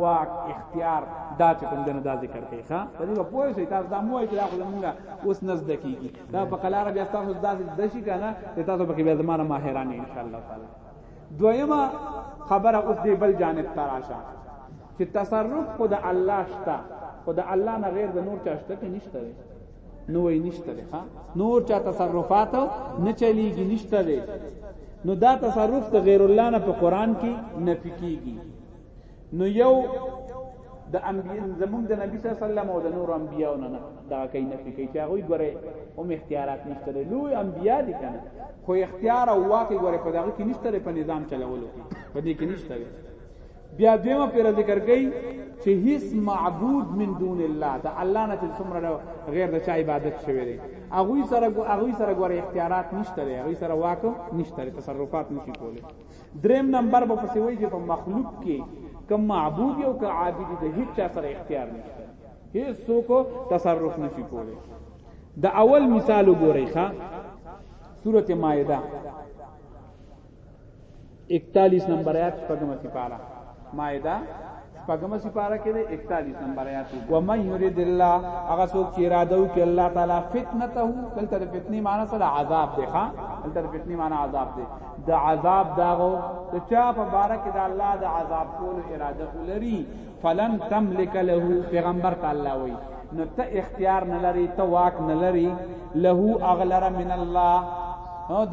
واک اختیار دا چې کوم دنه دا ذکر کړي ښا په دې په پوهه شي تاسو دا مو چې دا خو موږ اوس نزد کیږي دا په قلاره بیا تاسو داسې د شي کنه چې تاسو به کې بیا زمانه ماهرانه ان شاء الله تعالی دویمه خبره اوس دی بل جانب تراشه چې تصرف خو د الله شته خو د الله نه غیر د نور چا شته کې نشته دی نو وای نشته دی ها نور چا تصرفات نه چلیږي نشته دی نو دا تصرف د غیر الله نه په قران کې نفي کیږي نو یو د انبیاء زمونږ د نبی صلی الله علیه وسلم او د نور انبیاء نه نه دا کوي نه کوي چې هغه ګوره هم اختیارات نشته لوی انبیاء دي کنه خو اختیار او واکه ګوره په دغه کې نشته په نظام چلولو کې په دې کې نشته بیا دیمه پر ذکر کوي چې هیڅ معبود من دون الله دا الله نه چې څومره غیر د چا عبادت شوی دی هغه سره هغه سره ګوره اختیارات نشته هغه سره واک نشته تصرفات نشي کولی دریم نمبر به پسې وایي چې په مخلوق کې کوم معبود یو که عابد د هیڅ چا سره اختیار نشته هیڅ څوک تصرف نشي کولی د اول مثال وګورئ ښا سورته مائده 41 نمبر آیات په کومه سپاره مائده شپږم سپاره کې دی 41 نمبر آیات و من یرید الله هغه څوک چې اراده وکړي الله تعالی فتنته دلته د فتنې معنی سره عذاب دی ښا دلته د فتنې معنی عذاب دی د عذاب داغو ته چا په بار کې د الله د عذاب کول اراده ولري فلن تملک له پیغمبر تعالی وایي نو ته اختیار نه لري ته واک نه لري له اغلر من الله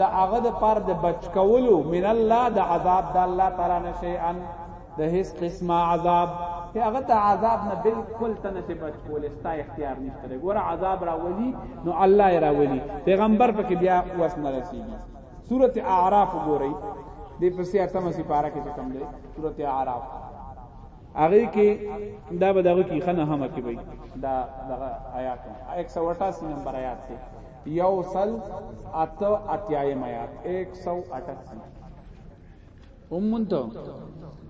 دا هغه د پر د بچ کولو من الله د عذاب د الله تعالی نشي ان د هیڅ قسمه عذاب ته هغه ته عذاب نه بالکل ته نه بچ کول استا اختیار نشته ګور عذاب راولي نو الله یې راولي پیغمبر پکې بیا وس نه رسیږي سوره اعراف ګورئ د پسې اتمه سپاره کې کوم دی سوره اعراف هغه کې دا به دغه کې خنه هم کې وي دا دغه آیات 188 نمبر آیات دی یوصل اتو اتیایم آیات 188 هم مونته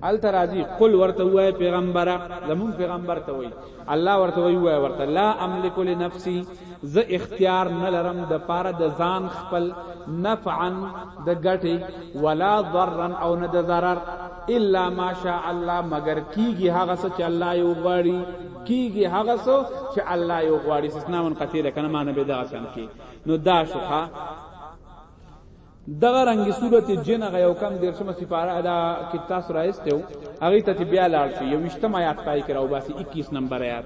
ال ترازی قل ورته وای پیغمبر زمون پیغمبر ته وای الله ورته وای وای ورته لا املک لنفسي ز اختیار نه لرم د پاره د ځان خپل نفعا د ګټي ولا ضرا او نه د ضرر الا ماشاء الله مگر کیږي هغه څه چې الله یو غواړي کیږي هغه څه چې الله یو غواړي استثناء منقطع ده کنه معنی به دا سم کی نو دا شوخه دغه رنګ صورت جن هغه یو کم دیر شمه سپاره دا کې تاسو راځته هغه ته بیا لاړ شي یو وشتم آیات پای کراو باسي 21 نمبر آیات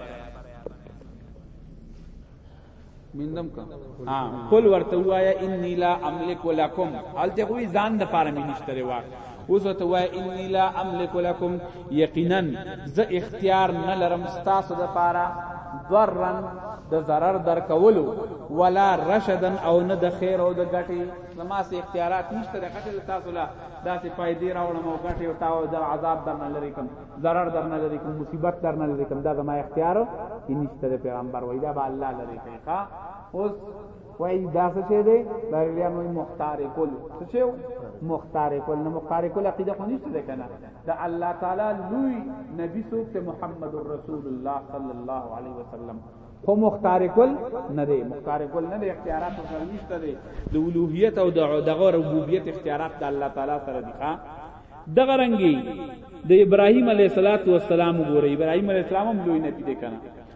مندم کا ها قل ورته وایا انی لا املک لکم حالته کوئی ځان د پاره مې نشته وا اوس ورته وای انی لا املک لکم یقینا زه اختیار نه لرم ستاسو د پاره ضررن د ضرر در کولو ولا رشدن او نه د خیر او د ګټي زما سي اختیارات نشته د قتل تاسو لا داسې فائدې راوړم او ګټي او تاو د عذاب درنه لري کوم ضرر درنه لري کوم مصیبت درنه لري کوم دا زما اختیار نشته د پیغمبر وای دا به الله لري کوي اوس وای دا څه شی دی بریلیان وای مختار کول څه شی مختار کول نه مختار کول عقیده خو نشته کنه دا الله تعالی لوی نبی سوک ته محمد رسول الله صلی الله علیه وسلم خو مختار کول نه دی مختار کول نه دی اختیارات سره نشته دی د اولوہیت او دغه ربوبیت اختیارات د الله تعالی سره دي ښا دغه رنګي د ابراهیم علیه السلام ګوره ابراهیم علیه السلام هم لوی نبی دی کنه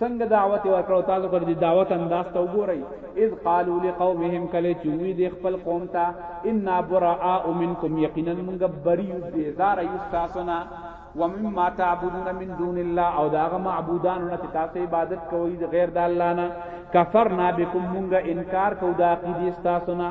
څنګه دعوت ورکړو تاسو کړ دي دعوت انداز ته وګورئ اذ قالوا لقومهم کله چې وی د خپل قوم ته ان براء منکم یقینا موږ بری یو بیزار یو تاسو نه ومما تعبدون من دون الله او داغه معبودان نه تاسو عبادت کوئ غیر د الله نه کفرنا بكم موږ انکار کو د عقیدې تاسو نه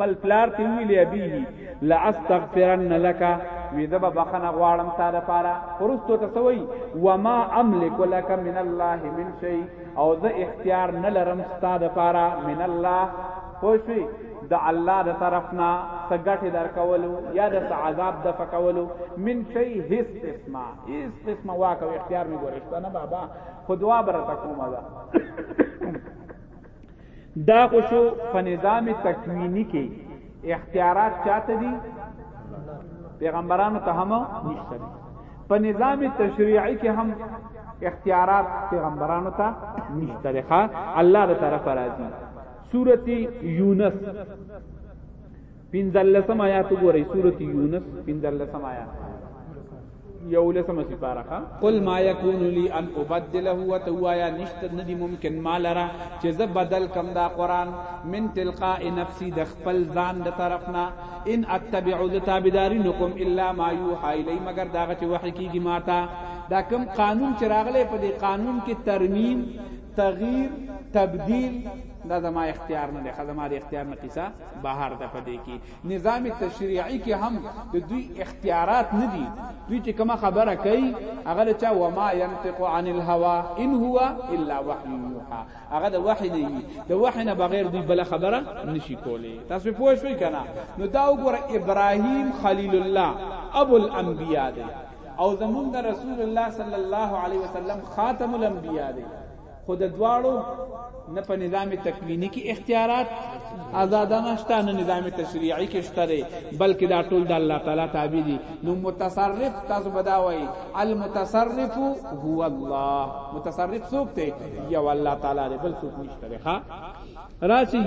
خپل پلار ته ویلې ابي لاستغفرن لك وی زبا بخنه غواړم تا د پاره پرستو ته سوی و ما املک لك من الله من شيء او زه اختیار نه لرم ستا د پاره من الله پوښوي د الله د طرفنا سګټه در کولو یا د عذاب د فکولو من شي هیڅ قسمه هیڅ قسمه واک او اختیار می ګورشته نه بابا خدوا برته کومه ده دا خو شو په نظام تکوینی کې اختیارات چاته دي پیغمبرانو ته هم نشته دي په نظام تشریعي کې هم اختیارات پیغمبرانو ته نشته دي ښا الله تر طرف راځي سورتی یونس پنځلسم آیات وګورئ سورۃ یونس پنځلسم آیات یولسم سپارخه قل ما یکون لی ان ابدله وتوایا نشت ندی ممکن مالرا چې زه بدل کم دا قران من تلقاء نفسی د خپل ځان د طرفنا ان اتبع لتابدارینکم الا ما یوحى الی مگر دا چې وحی کیږي ماتا دا کم قانون چې راغله په دې قانون کې ترمیم تغییر تبدیل دا زما اختیار نه ده خدای ما دې اختیار نه قصه بهر د پدې کې نظام تشریعي کې هم د دوی اختیارات نه دي دوی چې کومه خبره کوي هغه د چا و ما ينطق عن الهوى ان هو الا وحي يوحى هغه د وحي نه وي د وحي نه بغیر دوی بل خبره نشي کولی تاسو پوه شئ کنه نو دا وګوره ابراهيم خليل الله ابو الانبياء دی او زمون د رسول الله صلی الله علیه وسلم خاتم الانبیاء دی خو د دواړو نه په نظام تکوینی کې اختیارات آزادانه شته نه نظام تشریعي کې شته دی بلکې دا ټول د الله تعالی تابع دي نو متصرف تاسو بداوي المتصرف هو الله متصرف څوک دی یو الله تعالی دی بل څوک نشته دی ها راشي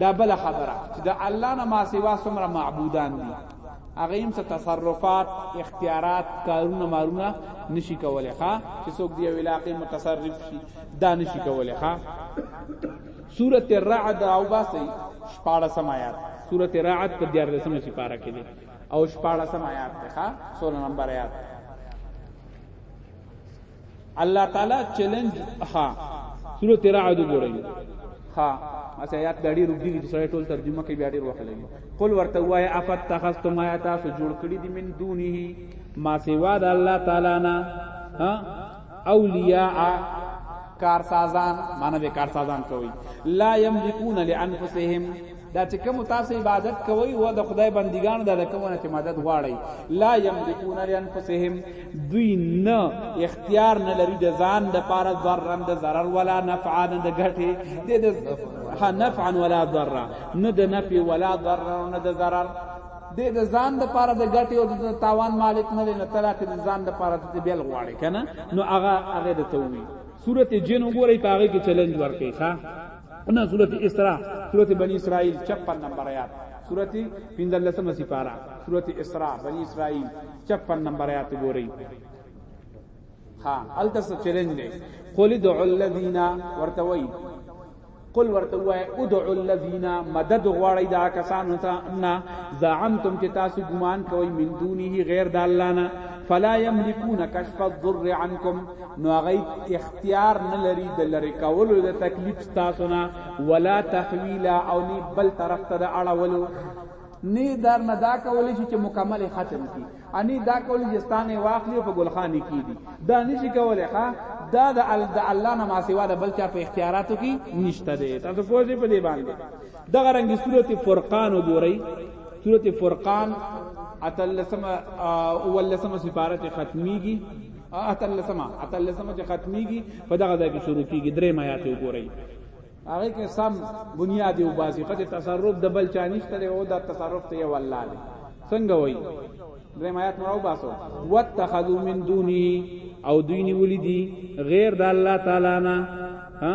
دا بل خبره چې د الله نه ما سوا څومره معبودان دي هغه هم څه تصرفات اختیارات کارونه مارونه نشي کولای ښا چې څوک دی علاقې متصرف شي دا نشي کولای ښا سوره الرعد او باسي شپاړه سمات سوره الرعد په 14 سمه شي پارا کې دي او شپاړه سمات ښا 16 نمبر آیات الله تعالی چیلنج ها سورۃ رعد وګورئ ها اسه یاد د ډیر وګړي چې سره ټول ترجمه کوي بیا ډیر وخت لګي قل ورته وای افت تخستم یا تاسو جوړ کړی دي من دونه ما سوا د الله تعالی نه ها اولیاء کارسازان معنی به کارسازان کوي لا یملکون لانفسهم دا چې کوم تاسو عبادت کوئ او د خدای بندګانو د کومه چې مدد غواړي لا یملکون لانفسهم دوی نه اختیار نه لري د ځان د پاره ضرر د ضرر ولا نفع د ګټه د ها نفع ولا ضرر نه د نفع ولا ضرر نه د ضرر د د ځان د پاره د ګټي او د تاوان مالک نه لنه تلا ته د ځان د پاره د بیل غواړي کنه نو هغه هغه د توي سورته جن وګورئ پاره کې چیلنج ورکړي ښا نه سورت اسراء سورت بنی اسرائیل 56 نمبر آیات سورت 15 سپارہ سورت اسراء بنی اسرائیل 56 نمبر آیات ګورئ ها الته څه چیلنج دی قل ادعوا الذین ورتوی قل ورته وای ادعوا الذین مدد غواړی دا کسانو ته ان زعمتم چې تاسو ګمان کوئ من دونه غیر د الله نه فلا یملکون کشف الضر عنکم نو هغه اختیار نه لري د لری کولو د تکلیف تاسو نه ولا تحویلا او نه بل طرف ته د اړولو نه دار نه دا کولې چې مکمل ختم کی انی دا کولې چې ستانه واخلې په ګلخانه کې دي دا نشي کولې ښا دا د الله نه ما سیوا د بل چا په اختیاراتو کې نشته دی تاسو پوه شئ په دې باندې دغه رنګي سورته فرقان وګورئ سورته فرقان اتلسم اولسم سفارت ختمیږي اتلسما اتلسما چې ختميږي په دغه ځای کې شروع کیږي درې آیات وګورئ هغه کې سم بنیاد او باسي په تصرف د بل چانيشته او د تصرف ته یو الله دی څنګه وای درې آیات مرو باسو واتخذوا من دوني او دوی نیولې دي غیر د الله تعالی نه ها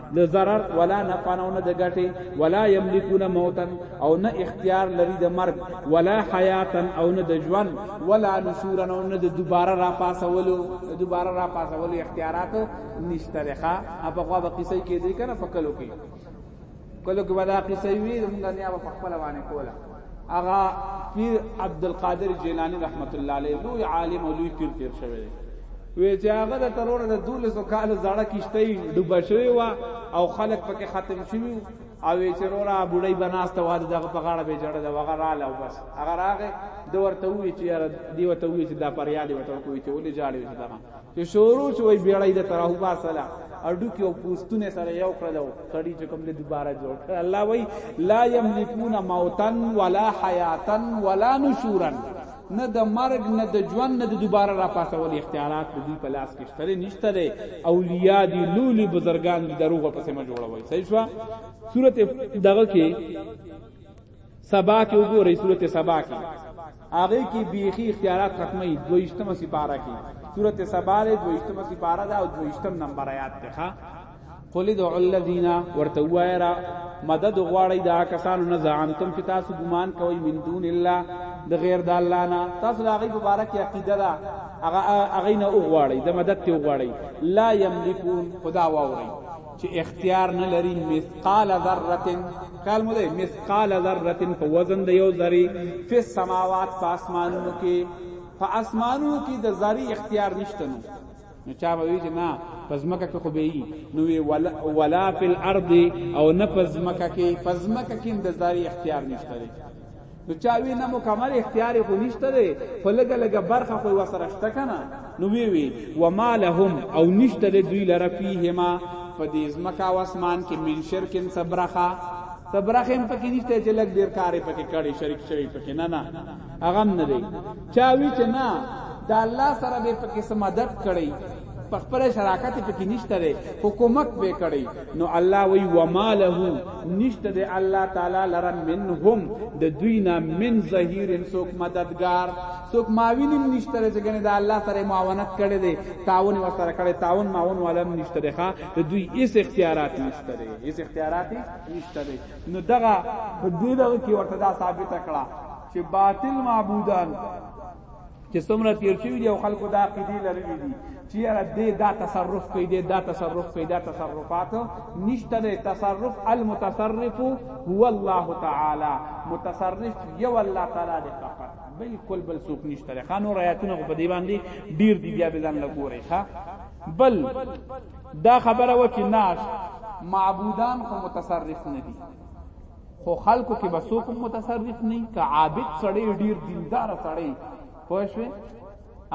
نه ضرر ولا نفع نه د ګټه ولا یملکون موتا او نه اختیار لري د مرګ ولا حیاتا او نه د ژوند ولا نشورا او نه د دوباره را پاسولو دوباره را پاسولو اختیارات نشته لخوا په خو به قصې کې دي کنه په کلو کې کلو کې ولا قصې وی موږ نه په خپل باندې کوله اغا پیر عبد القادر جیلانی رحمت الله علیه لوی عالم او لوی پیر تیر شوی دی وی چې هغه د ترور د 1200 کال زړه کیشته ډوب شوی و او خلک پکې ختم شوی او چې رورا بډای بناسته واده دغه په غاړه به جړه دا وغه رااله او بس هغه راغه د ورته وی چې یار دی ورته وی چې دا پریا دی ورته کوی چې ولې جاړي دا چې شروع شوې بیړۍ د تراهو باسلا اډو کې او پوستونه سره یو کړلو کړي چې کوم له دوباره جوړ کړ الله وای لا یملکون موتن ولا حیاتن ولا نشورن نه د مرګ نه د ژوند نه د دوباره را پاسول اختیارات د دې په لاس کې شته نشته دی اولیاء دی لولی بزرگان دی دروغ په سم جوړوي صحیح شو سورته دغه کې سبا کې وګورئ سورته سبا کې هغه کې بیخي اختیارات ختمه 22مه سپاره کې سورته سبا له 22مه سپاره دا او 22م نمبر آیات ته ښا قل ادعوا الذين ورته وایرا مدد غواړی دا کسانو نه ځانتم چې تاسو ګمان کوئ من دون الله د غیر د الله نه تاسو لاغي مبارک عقیده ده هغه هغه نه وغواړی د مدد ته وغواړی لا یملکون خدا واوري چې اختیار نه لري مثقال ذره خیال مو دی مثقال ذره په وزن د یو ذری په سماوات په اسمانونو کې په اسمانونو کې د ذری اختیار نشته نو نو چا به وی چې نه پزمکه کې خو به یي نو وی ولا, ولا فی الارض او نه پزمکه کې پزمکه کې د ذری اختیار نشته نو چا وی نه مکمل اختیار خو نشته دی خو لګ لګ برخه خو وسره شته کنه نو وی وی و ما لهم او نشته دی دوی لره فیهما په دې ځمکه او اسمان کې من شرکن صبرخه صبرخه هم پکې نشته چې لګ ډیر کارې پکې کړي شریک شوی پکې نه نه اغم نه دی چاوی چې نه د الله سره به پکې سم مدد کړي په خپل شراکت پکې نشته لري حکومت به کړي نو الله وی وما له نشته د الله تعالی لره منهم د دوی نه من ظهیر سوک مددگار سوک ماوینم نشته لري چې د الله سره معاونت کړي دي تعاون ورسره کړي تعاون معاون ولم نشته لري د دوی هیڅ اختیارات نشته لري هیڅ اختیارات نشته لري نو دغه په دې دغه کې ورته دا ثابت کړه چې باطل معبودان چې څومره تیر شوی دی او خلکو دا عقیده لري دي چې یاره دې دا تصرف کوي دې دا تصرف کوي دا تصرفات نشته دې تصرف المتصرف هو الله تعالی متصرف یو الله تعالی دې فقط بالکل بل څوک نشته لري خانو رایتونه په دې باندې ډیر دی بیا به ځان لګوري ښا بل دا خبره و چې ناش معبودان خو متصرف نه دي خو خلکو کې به څوک متصرف نه که عابد سړی ډیر دیندار سړی پوه شوې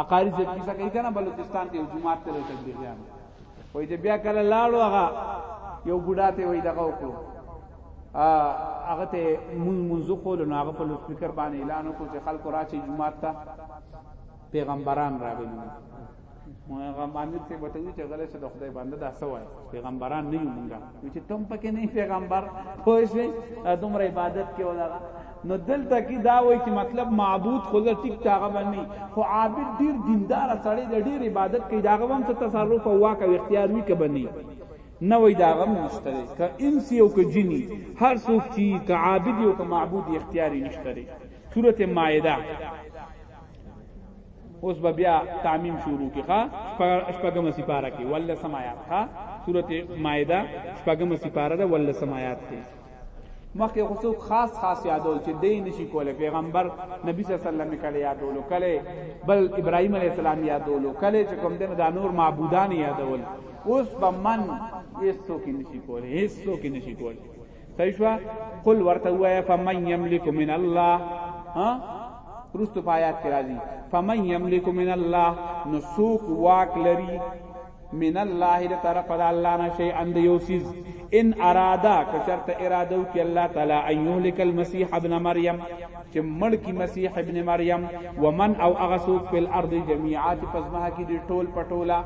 اقاری چې کیسه کوي کنه بلوچستان کې جمعات ته لوي تبلیغیان وای چې بیا کله لاړو هغه یو ګډا ته وای دغه وکړو هغه ته مونږ مونږ خو له هغه په لوسپیکر باندې اعلان وکړو چې خلکو راشي جمعات ته پیغمبران راغلي مو هغه امیر ته بتوي چې غلې څه د خدای باندې دا سوای پیغمبران نه یو مونږه چې تم پکې نه پیغمبر خو شي دومره عبادت کې ولا نو دلته کې دا وای چې مطلب معبود خو له ټیک تاغه باندې خو عابد ډیر دیندار سړی د ډیر عبادت کوي داغه هم څه تصرف او واک او اختیار وی کې باندې نه وای دا غم نشته که انس یو که جنی هر څوک چې که عابد یو که معبود اختیاري نشته سورته مائده اوس به بیا تعمیم شروع کی ښا شپږم سپاره کی ول سمایات ښا سورته مائده شپږم سپاره ده ول سمایات کی مخکې خو څوک خاص خاص یادول چې دی نشي کوله پیغمبر نبی صلی الله علیه وسلم کله یادولو کله بل ابراهیم علیه السلام یادولو کله چې کوم دنه د نور معبودان یادول اوس به من هیڅوک نشي کوله هیڅوک نشي کوله صحیح شو قل ورته وایا فمن یملک من الله ها رستو پایات کې راځي فمن یملک من الله نو سوق واک لري من الله دې طرف د الله نه شي اند یوسیز ان ارادا کشرت اراده کی الله تعالی ان یهلک المسیح ابن مریم چې مړ کی مسیح ابن مریم ومن او هغه څوک په الارض جميعا چې پزما کې دی ټول پټولا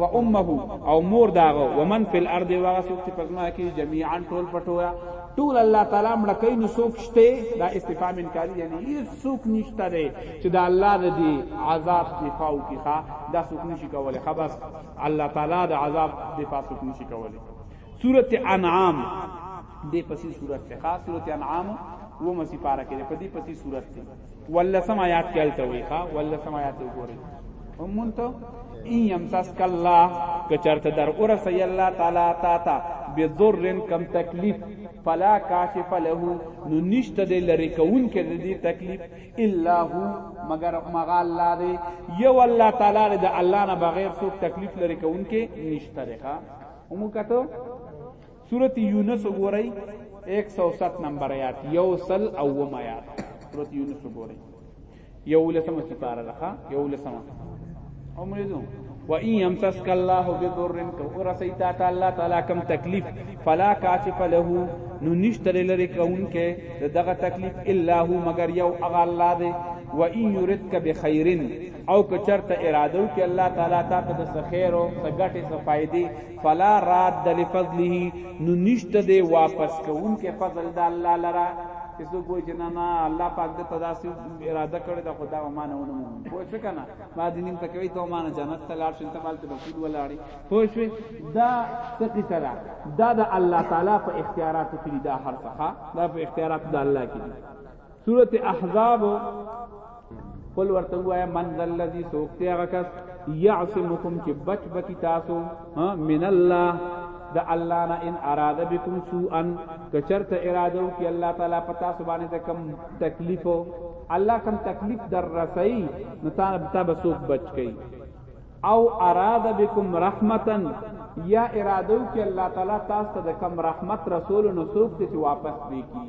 و امه او مور داغه ومن په الارض او هغه څوک چې پزما کې جميعا ټول پټولا ټول الله تعالی مړ کین نو څوک شته دا استفهام انکاری یعنی هیڅ څوک نشته دی چې دا الله د دې عذاب دفاعو کې ښا دا څوک نشي کولای خبر الله تعالی د عذاب دفاع څوک نشي کولای سورت انعام دې پسې سورت ته خاص سورت انعام و مسی پارا کې په دې پسې سورت ته ولسم آیات کې الته وي ښا ولسم آیات وګورئ همون ته ان یمسسک الله کچرته در اورس ی الله تعالی تا تا بذرن کم تکلیف فلا کاشف له نو نشته د لری کون کې د دې تکلیف الا هو مگر مغا الله دی یو الله تعالی د الله نه بغیر څوک تکلیف لری کون کې نشته رخه هم کتو سورت یونس وګورئ 107 نمبر آیات یو سل او وم آیات سورت یونس وګورئ یو لسمه سپاره ده یو لسمه او مریدو و ان يمسسك الله بضر ورسيتا تعالی تعالی کم تکلیف فلا کاشف له نو نشتر لري کون کې دغه تکلیف الا هو مگر یو اغه الله دی و ان يردك بخير او که چرته اراده وکړي الله تعالی تا ته د څه خیر او څه ګټې څه فائدې فلا راد لفضله نو نشته دی واپس کوونکې فضل د الله لرا چې څوک وایي چې نه نه الله پاک د تداسي اراده کړې ده خدا و مانه ونه مو پوه شو کنه ما دې نیم تکوي ته مانه جنت ته لاړ شین ته مال ته بخود ولاړې پوه شو دا څه قصه ده دا د الله تعالی په اختیاراتو کې دا هر څه دا په اختیارات د الله کې سورت احزاب قل ورته وایا من ذل الذی سوکتی هغه کس یعصمکم چې بچ بکی تاسو من الله د الله نه ان اراده بكم سوءا کچرت اراده وکي الله تعالی پتا سبحانه ته کم تکلیف الله کم تکلیف در رسي نو تا بتا بسوک بچ کی او اراده بكم رحمتا یا اراده وکي الله تعالی تاسو ته کم رحمت رسول نو سوک ته واپس دی کی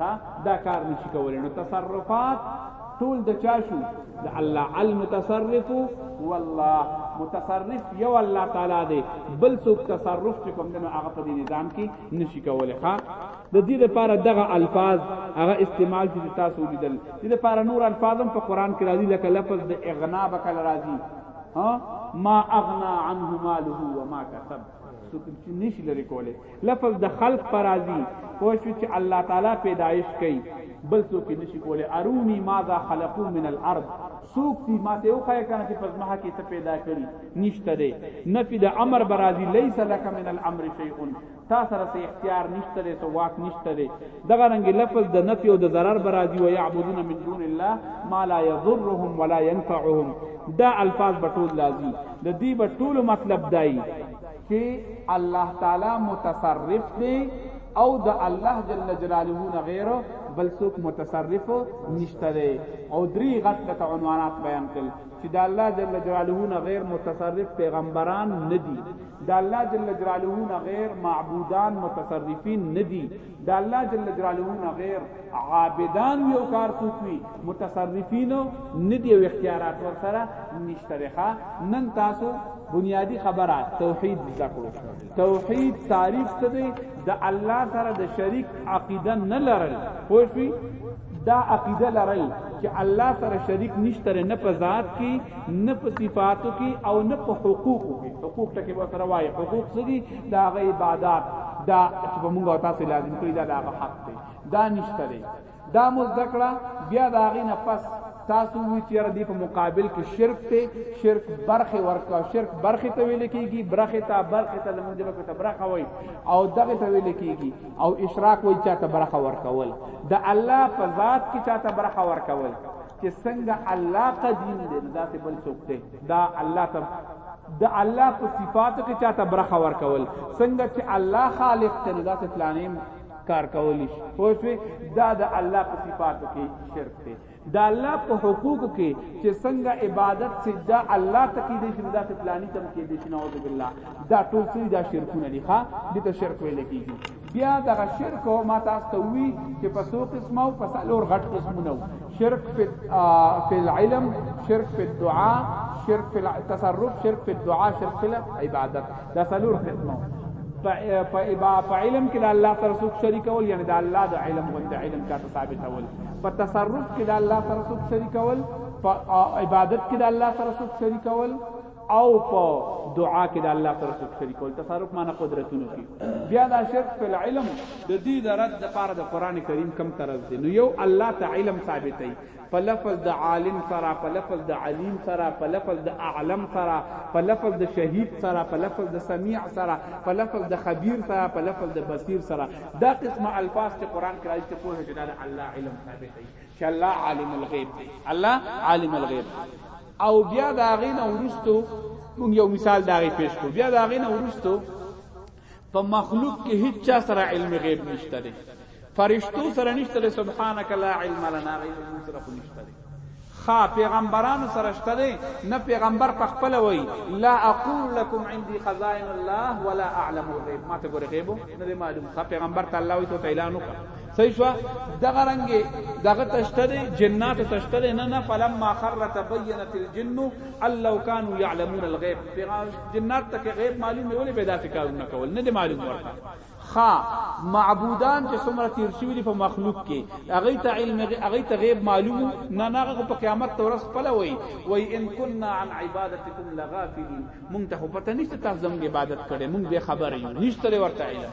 ها دا کار نشي کولای نو تصرفات ټول د چا شو د الله المتصرف والله متصرف یو الله تعالی دی بل څوک تصرف چې کوم دنو هغه په دې نظام کې نشي کولای ښا د دې لپاره دغه الفاظ هغه استعمال چې تاسو لیدل دې لپاره نور الفاظ هم په قران کې راځي لکه لفظ د اغنا بکل راځي ها ما اغنا عنه ماله وما كسب سوک نشي لري کوله لفظ د خلق په راځی پوه شوی چه الله تعالی پیدایش کوي بل څوک یې نشي کولی ارونی ماذا خلقو من الارض څوک دي ماته وښایه کنه چې په ځمحه کې څه پیدا کړي نشته دی نفي د امر برازي ليس لك من الامر شيء تا سره سه اختیار نشته دی سو واک نشته دی دغه رنګ لفظ د نفي او د ضرر برازي و يعبدون من دون الله ما لا يضرهم ولا ينفعهم دا الفاظ بټول لازم د دې بټول مطلب دای چې الله تعالی متصرف دی او د الله جل جلاله نه غیر بل څوک متصرف نشته دی او درې غټ عنوانات بیان کړل چې د الله جل جلاله نه غیر متصرف پیغمبران ندي د الله جل جلاله نه غیر معبودان متصرفین ندي د الله جل جلاله نه غیر عابدان یو کار څوک وي متصرفین نه دی اختیارات ور سره نشترخه نن تاسو بنیادی خبره توحید ذکر توحید تعریف څه دی د الله سره د شریک عقیده نه لرل خو شي دا عقیده لرل چې الله سره شریک نشته نه په ذات کې نه په صفاتو کې او نه په حقوقو کې حقوق ټکي به سره وایي حقوق څه دي دا غي عبادت دا چې په موږ تاسو لازم کړی دا دا حق دی دا نشته دی دا مو ذکر بیا دا غي نه پس تاسو وی چې ردی په مقابل کې شرک ته شرک برخه ورکا شرک برخه ته ویل کیږي برخه ته برخه ته لمونځ به ته برخه وای او دغه ته ویل کیږي او اشراق وای چاته برخه ورکول د الله په ذات کې چاته برخه ورکول چې څنګه الله قدیم دی ذات بل څوک دی دا الله ته د الله په صفاتو کې چاته برخه ورکول څنګه چې الله خالق ته دا څه پلانیم کار کولی شي خو شوي دا د الله په صفاتو کې شرک دی دا الله په حقوق کې چې څنګه عبادت سجدا الله ته کې دي چې دا څه پلاني تم کې دي چې نعوذ بالله دا ټول څه دا شرکونه دي ښا دي ته شرک ویل کیږي بیا دغه شرک او ما تاسو ته وی چې په څو قسمه او په څلور غټ قسمونه شرک فی فی العلم شرک فی الدعاء شرک فی التصرف شرک فی الدعاء شرک فی العبادت دا څلور قسمه په ابا په علم کې د الله سره څوک شریک ول یعنی د الله د علم او د علم کا ثابت ول په تصرف کې د الله سره څوک شریک ول په عبادت کې د الله سره څوک شریک ول او په دعا کې د الله سره څوک شریکول تصرف معنی قدرتونو کې بیا دا شرک په علم د دې د رد لپاره د قران کریم کم طرز دی نو یو الله ته علم ثابتای په لفظ د عالم سره په لفظ د علیم سره په لفظ د اعلم سره په لفظ د شهید سره په لفظ د سمیع سره په لفظ د خبیر سره په لفظ د بصیر سره دا قسمه الفاظ چې قران کې راځي ته په هجر الله علم ثابتای چې الله عالم الغیب دی الله عالم الغیب او بیا دا غینه ورستو مونږ یو مثال دا غی پیش کو بیا دا غینه ورستو په مخلوق کې هیڅ چا سره علم غیب نشته دی فرشتو سره نشته دی سبحانك لا علم لنا غیب سره نشته دی خا پیغمبرانو سره شته دی نه پیغمبر په خپل وای لا اقول لكم عندي خزائن الله ولا اعلم الغيب ما ته ګوره غیب نه معلوم خا پیغمبر تعالی وای ته اعلان وکړه صحیح شو دغه رنګ دغه تشته دی جنات تشته دی نه نه فلما خر تبینت الجن الله كانوا يعلمون الغيب جنات ته غیب معلوم ولې پیدا کارونه کول نه دی معلوم ورته خا معبودان چې څومره تیر شوی دی په مخلوق کې هغه ته علم هغه ته غیب معلوم نه نه هغه په قیامت تورس پله وای وای ان كنا عن عبادتكم لغافلين مونږ ته پته نشته تاسو زموږ عبادت کړي مونږ به خبر یو نشته ورته علم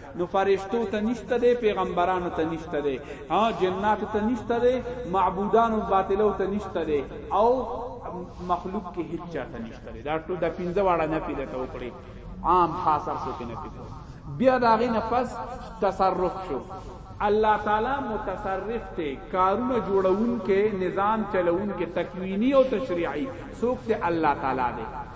نو فرشتو ته نشته دی پیغمبرانو ته نشته دی ها جناتو ته نشته دی معبودانو باطلو ته نشته دی او مخلوق کې هیڅ چاته نشته دی دا ټول د پنځه واړه نه پیدا ته وکړي عام خاص هر څه نه پیدا بیا دا غي نفس تصرف شو الله تعالی متصرف ته کارونه جوړون کې نظام چلون کې تکوینی او تشریعی سوک ته الله تعالی دی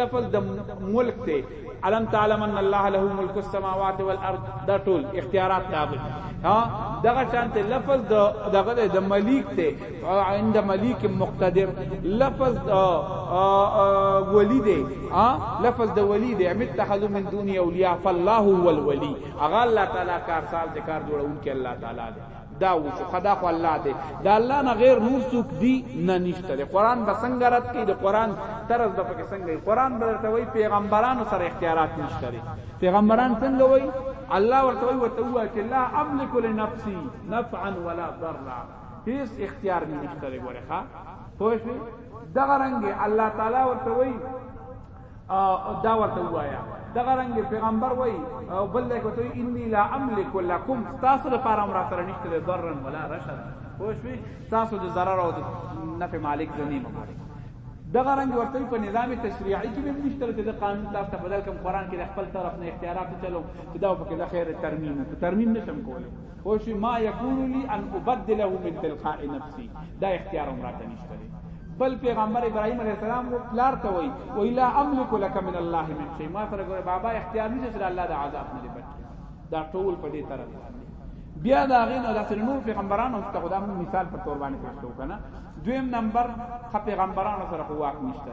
لفظ د ملک ته علم تعلم ان الله له ملک السماوات والارض دا ټول اختیارات تابع ها دغه شانت لفظ دغه د ملک ته عند ملک مقتدر لفظ ولی دی ها لفظ د ولی دی امت تخذ من دون اولیاء فالله هو الولی اغه الله تعالی کار ساز د کار جوړون کې الله تعالی دی دا وشو خدا خو الله دی دا الله نه غیر نور څوک دی نه نشته دی قران به څنګه رات کی دی قران طرز به پکې څنګه قران به ته وای پیغمبرانو سره اختیارات نشته دی پیغمبران څنګه وای الله ورته وای وته وای چې لا املک لنفسي نفعا ولا ضرا هیڅ اختیار نشته دی ګوره ښا پوه شئ دغه رنګ الله تعالی ورته وای دا ورته وایا دغه رنګ پیغمبر وای او بل لکه ته انی لا املک لکم تاسو لپاره امر سره نشته د ضرر ولا رشد خو شوي تاسو د ضرر او نفع مالک زنی مبارک دغه رنګ ورته په نظام تشریعي کې به نشته چې د قانون تاسو ته بدل کوم قران کې د خپل طرف نه اختیارات چلو چې دا په کې د خیر ترمیم ترمیم نشم کولای خوشی ما یکون لی ان ابدله من تلقاء نفسی دا اختیار عمره ته نشته بل پیغمبر ابراهیم علیه السلام وو پلار ته وای و الا املک لك من الله من شيء ما سره ګوره بابا اختیار نشته چې الله د عذاب نه بچ دا ټول په دې طرف بیا دا غین او داسې نور پیغمبرانو ته خدا مون مثال په تور باندې پښتو کنه دویم نمبر خ پیغمبرانو سره خو واک نشته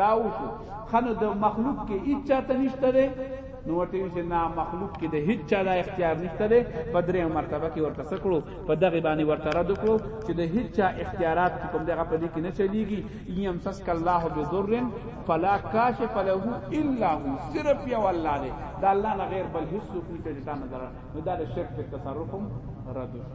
دا وشو خنو د مخلوق کې هیڅ چاته نشته ده نو ورته چې نه مخلوق کې د هیڅ چا د اختیار نشته ده په درې مرتبه کې ورته سکړو په دغه باندې ورته رد کړو چې د هیڅ چا اختیارات کوم دغه په دې کې نه چلیږي یم سسک الله بضر فلا کاشف له الا هو صرف یو الله دی دا الله نه غیر بل هیڅ څوک نشته چې تا نظر نو دا د شرک په تصرفم رد شو